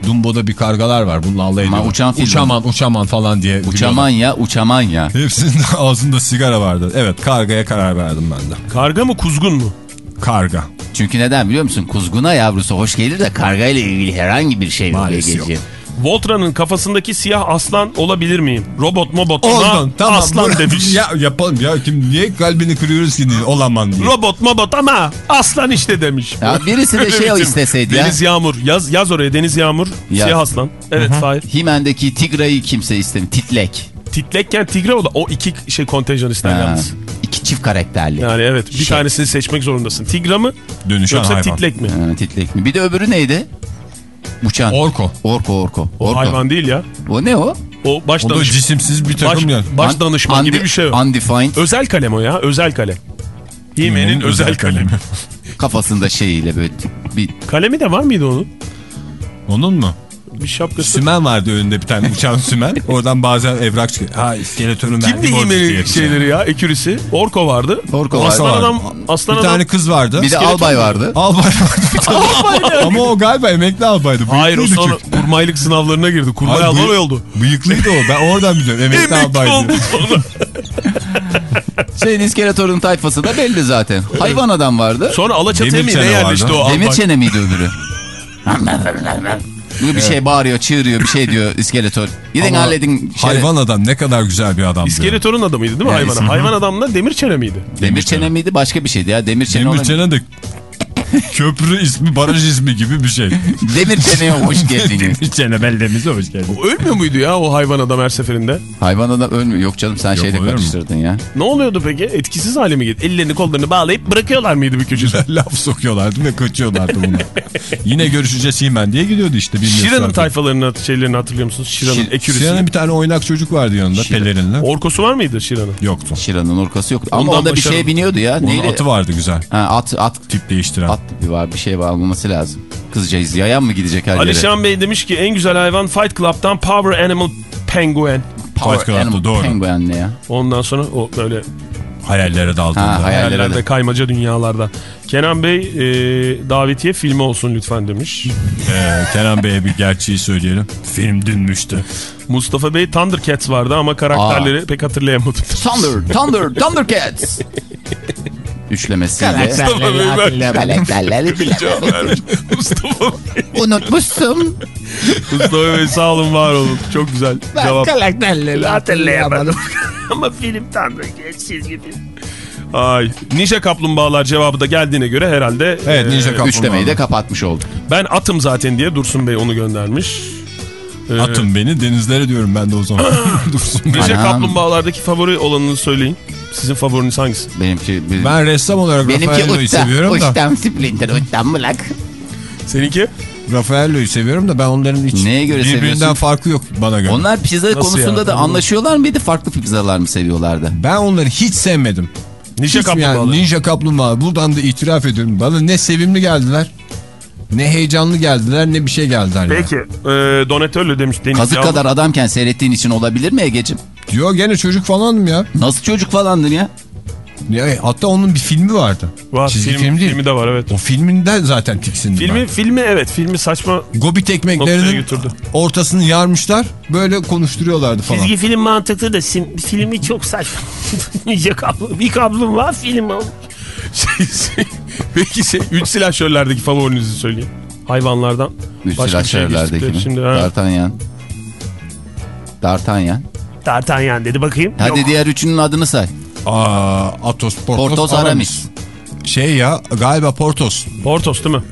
Speaker 3: Dumbo'da bir kargalar var bununla ediyor.
Speaker 5: uçan film.
Speaker 3: Uçaman uçaman falan diye.
Speaker 5: Uçaman ya uçaman ya.
Speaker 3: Hepsinin ağzında sigara vardı. Evet kargaya karar verdim ben de.
Speaker 4: Karga mı kuzgun mu?
Speaker 3: Karga.
Speaker 5: Çünkü neden biliyor musun? Kuzguna yavrusu hoş gelir de karga ile ilgili herhangi bir şey yok.
Speaker 3: Maalesef
Speaker 5: Egeciğim.
Speaker 4: Voltran'ın kafasındaki siyah aslan olabilir miyim? Robot mobot ama
Speaker 3: tamam.
Speaker 4: aslan
Speaker 3: bu-
Speaker 4: demiş.
Speaker 3: Ya yapalım ya kim niye kalbini kırıyoruz ki olaman diye.
Speaker 4: Robot mobot ama aslan işte demiş.
Speaker 5: Ya birisi de şey o isteseydi ya.
Speaker 4: Deniz Yağmur. Yaz, yaz oraya Deniz Yağmur.
Speaker 5: Yaz.
Speaker 4: Siyah aslan. Evet Fahir.
Speaker 5: Himen'deki Tigra'yı kimse istemiyor. Titlek.
Speaker 4: Titlekken Tigre o da o iki şey kontenjan ister yalnız.
Speaker 5: iki çift karakterli.
Speaker 4: Yani evet bir
Speaker 5: Şey.
Speaker 4: tanesini seçmek zorundasın. Tigra mı
Speaker 3: Dönüşen
Speaker 4: yoksa
Speaker 3: hayvan.
Speaker 4: titlek mi?
Speaker 5: Ha, titlek mi? Bir de öbürü neydi? Uçan.
Speaker 3: Orko.
Speaker 5: Orko orko.
Speaker 4: O
Speaker 5: Orko.
Speaker 4: hayvan değil ya.
Speaker 5: O ne o?
Speaker 4: O baş,
Speaker 3: O da cisimsiz bir
Speaker 4: baş,
Speaker 3: takım yani.
Speaker 4: baş danışman gibi bir şey o.
Speaker 5: Undefined.
Speaker 4: Özel kalem o ya özel kalem. Hime'nin özel kalemi.
Speaker 5: Kafasında şeyiyle böyle bir
Speaker 4: Kalemi de var mıydı onun?
Speaker 3: Onun mu?
Speaker 4: Bir şapkası.
Speaker 3: Sümen vardı önünde bir tane uçan sümen. Oradan bazen evrak çıkıyor. Ha iskeletörün
Speaker 4: Kimdi
Speaker 3: verdiği borcu
Speaker 4: Hime'nin şeyleri ya ekürisi? Orko vardı.
Speaker 5: Orko
Speaker 4: Aslan
Speaker 5: vardı.
Speaker 4: adam. Aslan
Speaker 3: Bir
Speaker 4: adam.
Speaker 3: tane kız vardı.
Speaker 5: bir de albay vardı.
Speaker 3: Albay vardı. Ama o galiba emekli albaydı.
Speaker 4: Hayır o
Speaker 3: Bıyıklıydı
Speaker 4: sonra
Speaker 3: çünkü.
Speaker 4: kurmaylık sınavlarına girdi. Kurmay
Speaker 3: Hayır,
Speaker 4: albay oldu.
Speaker 3: Bıyıklıydı o. Ben oradan biliyorum. Emekli
Speaker 4: Emekli
Speaker 3: albaydı.
Speaker 4: oldu sonra.
Speaker 5: Şeyin iskeletorun tayfası da belli zaten. Hayvan adam vardı.
Speaker 4: Sonra Alaçatı'ya mı ne yerleşti o albay?
Speaker 5: Demir çene miydi öbürü? Bu bir şey bağırıyor, çığırıyor, bir şey diyor iskeletor. Gidin
Speaker 3: Ama
Speaker 5: halledin. Şere-
Speaker 3: Hayvan adam ne kadar güzel bir adamdı.
Speaker 4: İskeletor'un adamıydı değil mi
Speaker 5: Evet.
Speaker 4: hayvan? Hayvan adamla demir çene miydi?
Speaker 5: Demir çene miydi başka bir şeydi ya. Demir çene.
Speaker 3: Demir çene de köprü ismi, baraj ismi gibi bir şey.
Speaker 5: Demir çeneye hoş geldiniz.
Speaker 3: Demir çene beldemize hoş geldin.
Speaker 4: O ölmüyor muydu ya o hayvan adam her seferinde?
Speaker 5: Hayvan adam ölmüyor. Yok canım sen şeyle
Speaker 3: oluyor mu?
Speaker 5: karıştırdın ya.
Speaker 4: Ne oluyordu peki? Etkisiz hale mi geldi? Ellerini kollarını bağlayıp bırakıyorlar mıydı bir köşede?
Speaker 3: Laf sokuyorlardı ve kaçıyorlardı buna. Yine görüşeceğiz Himen diye gidiyordu işte.
Speaker 4: Şiran'ın tayfalarını, şeylerini hatırlıyor musunuz? Şiran'ın
Speaker 5: Şir-
Speaker 4: ekürisi.
Speaker 3: Şiran'ın bir tane oynak çocuk vardı yanında pelerinle.
Speaker 4: Orkosu var mıydı Şiran'ın?
Speaker 3: Yoktu.
Speaker 5: Şiran'ın orkası yoktu. Ama
Speaker 4: Ondan
Speaker 5: o da bir şeye biniyordu ya.
Speaker 3: Onun
Speaker 5: Neyle?
Speaker 3: atı vardı güzel.
Speaker 5: Ha, at, at,
Speaker 3: Tip değiştiren.
Speaker 5: at tipi var. Bir şey var alınması lazım. Kızcağız yayan mı gidecek her yere?
Speaker 4: Alişan Bey demiş ki en güzel hayvan Fight Club'dan Power Animal Penguin.
Speaker 5: Power
Speaker 3: Fight Club'da,
Speaker 5: Animal
Speaker 3: doğru.
Speaker 5: Penguin ne ya?
Speaker 4: Ondan sonra o böyle
Speaker 3: Hayallere daldığında.
Speaker 5: Ha, hayal- Hayallere
Speaker 4: Hayallerde
Speaker 5: de.
Speaker 4: kaymaca dünyalarda. Kenan Bey e, davetiye filmi olsun lütfen demiş.
Speaker 3: Ee, Kenan Bey'e bir gerçeği söyleyelim. Film dünmüştü.
Speaker 4: Mustafa Bey Thundercats vardı ama karakterleri pek hatırlayamadım.
Speaker 5: Thunder, Thunder, Thundercats. Üçlemesiyle.
Speaker 9: Karakterleri hatırlayamadım.
Speaker 5: Karakterleri bile.
Speaker 4: Cevap vermiş. Mustafa Bey.
Speaker 5: Unutmuşsun.
Speaker 4: Mustafa Bey sağ olun var olun. Çok güzel
Speaker 9: Ben
Speaker 4: cevap.
Speaker 9: karakterleri hatırlayamadım. Ama film tanrı çizgi film.
Speaker 4: Ay. Ninja kaplumbağalar cevabı da geldiğine göre herhalde.
Speaker 3: Evet
Speaker 4: e,
Speaker 3: Ninja.
Speaker 5: Üçlemeyi de kapatmış olduk.
Speaker 4: Ben atım zaten diye Dursun Bey onu göndermiş. Ee,
Speaker 3: Atın beni denizlere diyorum ben de o zaman. Dursun
Speaker 5: Anam.
Speaker 4: kaplumbağalardaki favori olanını söyleyin. Sizin favoriniz hangisi?
Speaker 5: Benimki, bir-
Speaker 3: Ben ressam olarak
Speaker 5: benimki usta.
Speaker 3: seviyorum da.
Speaker 5: Ustam Splinter, ustam Black.
Speaker 4: Seninki?
Speaker 3: Raffaello'yu seviyorum da ben onların hiç
Speaker 5: Neye göre
Speaker 3: birbirinden
Speaker 5: seviyorsun?
Speaker 3: farkı yok bana göre.
Speaker 5: Onlar pizza konusunda
Speaker 4: ya?
Speaker 5: da anlaşıyorlar mıydı? Farklı pizzalar mı seviyorlardı?
Speaker 3: Ben onları hiç sevmedim.
Speaker 4: Ninja
Speaker 3: Hiç
Speaker 4: kaplumbağalar.
Speaker 3: yani Ninja Kaplumbağa. Buradan da itiraf ediyorum. Bana ne sevimli geldiler. Ne heyecanlı geldiler ne bir şey geldiler. yani.
Speaker 4: Peki. E, Donatello demiş Deniz
Speaker 5: Kazık
Speaker 4: Yavru.
Speaker 5: kadar adamken seyrettiğin için olabilir mi Ege'cim?
Speaker 3: Diyor gene çocuk falandım ya.
Speaker 5: Nasıl çocuk falandın ya?
Speaker 3: ya. Hatta onun bir filmi vardı.
Speaker 4: Var,
Speaker 3: Çizgi
Speaker 4: film,
Speaker 3: film değil.
Speaker 4: filmi de var evet.
Speaker 3: O filminden zaten tiksindim
Speaker 4: Filmi,
Speaker 3: ben.
Speaker 4: filmi evet filmi saçma
Speaker 3: Gobit ekmeklerinin ortasını yarmışlar. Böyle konuşturuyorlardı falan.
Speaker 9: Çizgi film mantıklı da sim, filmi çok saçma. Bir kaplum var film olmuş.
Speaker 4: Peki şey, üç silahşörlerdeki favorinizi söyleyin. Hayvanlardan.
Speaker 5: Üç
Speaker 4: Başka şey
Speaker 5: silahşörlerdeki
Speaker 4: geçtik
Speaker 5: mi?
Speaker 4: Şimdi, ha.
Speaker 5: D'Artagnan. D'Artagnan.
Speaker 9: D'Artagnan dedi bakayım.
Speaker 5: Hadi
Speaker 9: Yok.
Speaker 5: diğer üçünün adını say.
Speaker 3: Aa, Atos, Portos,
Speaker 5: Portos, Aramis.
Speaker 3: Şey ya galiba Portos.
Speaker 4: Portos değil mi?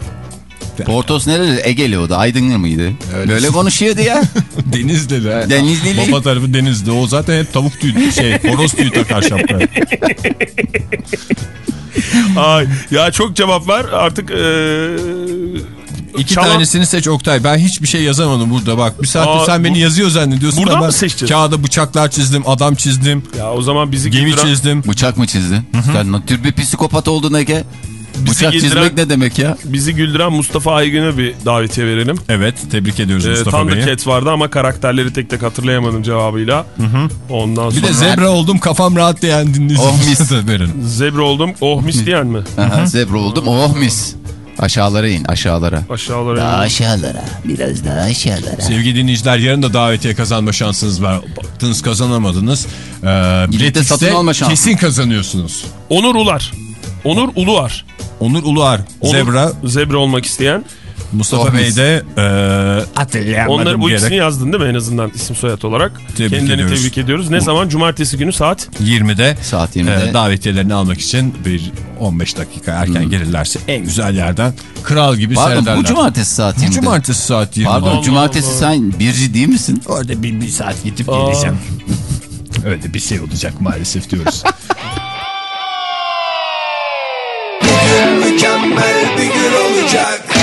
Speaker 5: Portos nereli? Egeli o da. Aydınlı mıydı? Böyle konuşuyordu ya.
Speaker 3: Denizli de.
Speaker 5: Denizlili.
Speaker 3: Baba tarafı Denizli. O zaten hep tavuk tüyü şey horoz tüyü takar şapkaya.
Speaker 4: Ay, ya çok cevap var artık. Ee,
Speaker 3: İki
Speaker 4: çalan-
Speaker 3: tanesini seç Oktay. Ben hiçbir şey yazamadım burada bak. Bir saattir
Speaker 4: Aa,
Speaker 3: sen beni
Speaker 4: bu-
Speaker 3: yazıyor zannediyorsun
Speaker 4: Buradan
Speaker 3: ama
Speaker 4: mı seçeceğiz?
Speaker 3: kağıda bıçaklar çizdim, adam çizdim,
Speaker 4: Ya o zaman bizi
Speaker 3: gemi
Speaker 4: güldüren,
Speaker 3: çizdim.
Speaker 5: Bıçak mı çizdin? Sen ne tür bir psikopat oldun Ege? Bıçak
Speaker 4: güldüren-
Speaker 5: çizmek ne demek ya?
Speaker 4: bizi güldüren Mustafa Aygün'e bir davetiye verelim.
Speaker 3: Evet tebrik ediyoruz
Speaker 4: Ee,
Speaker 3: Mustafa Bey'i.
Speaker 4: Thundercats vardı ama karakterleri tek tek hatırlayamadım cevabıyla. Ondan
Speaker 3: Bir
Speaker 4: sonra
Speaker 3: de zebra oldum kafam rahat diyen
Speaker 5: Oh, mis.
Speaker 4: zebra oldum. Oh mis diyen mi?
Speaker 5: Aha, zebra oldum. Oh mis. Aşağılara in aşağılara.
Speaker 4: Aşağılara.
Speaker 6: Daha aşağılara. Biraz daha aşağılara.
Speaker 3: Sevgili dinleyiciler yarın da davetiye kazanma şansınız var. Baktınız kazanamadınız. Ee,
Speaker 5: Gidip de
Speaker 3: bilet
Speaker 5: satın alma şansı.
Speaker 3: kesin kazanıyorsunuz.
Speaker 4: Onur Ular. Onur Uluar.
Speaker 3: Onur Uluar,
Speaker 4: Onur,
Speaker 3: Zebra,
Speaker 4: Zebra olmak isteyen.
Speaker 3: Mustafa Bey de e,
Speaker 7: Hatırlayamadım.
Speaker 4: Onları bu ikisini yazdın değil mi en azından isim soyad olarak?
Speaker 3: Tebrik
Speaker 4: Kendilerini
Speaker 3: ediyoruz.
Speaker 4: tebrik ediyoruz. Ne zaman? Cumartesi günü saat
Speaker 3: 20'de
Speaker 5: Saat 20'de.
Speaker 3: e, davetiyelerini almak için bir 15 dakika erken gelirlerse en güzel yerden kral gibi
Speaker 5: Pardon
Speaker 3: seyrederler.
Speaker 5: bu cumartesi saat
Speaker 3: Bu
Speaker 5: 20'de.
Speaker 3: cumartesi saat 20'de.
Speaker 5: Pardon
Speaker 4: Allah
Speaker 5: cumartesi
Speaker 4: Allah.
Speaker 5: sen birci değil misin?
Speaker 7: Orada bir, bir saat gidip
Speaker 4: Aa.
Speaker 7: geleceğim.
Speaker 3: Öyle bir şey olacak maalesef diyoruz.
Speaker 2: Mükemmel bir gün olacak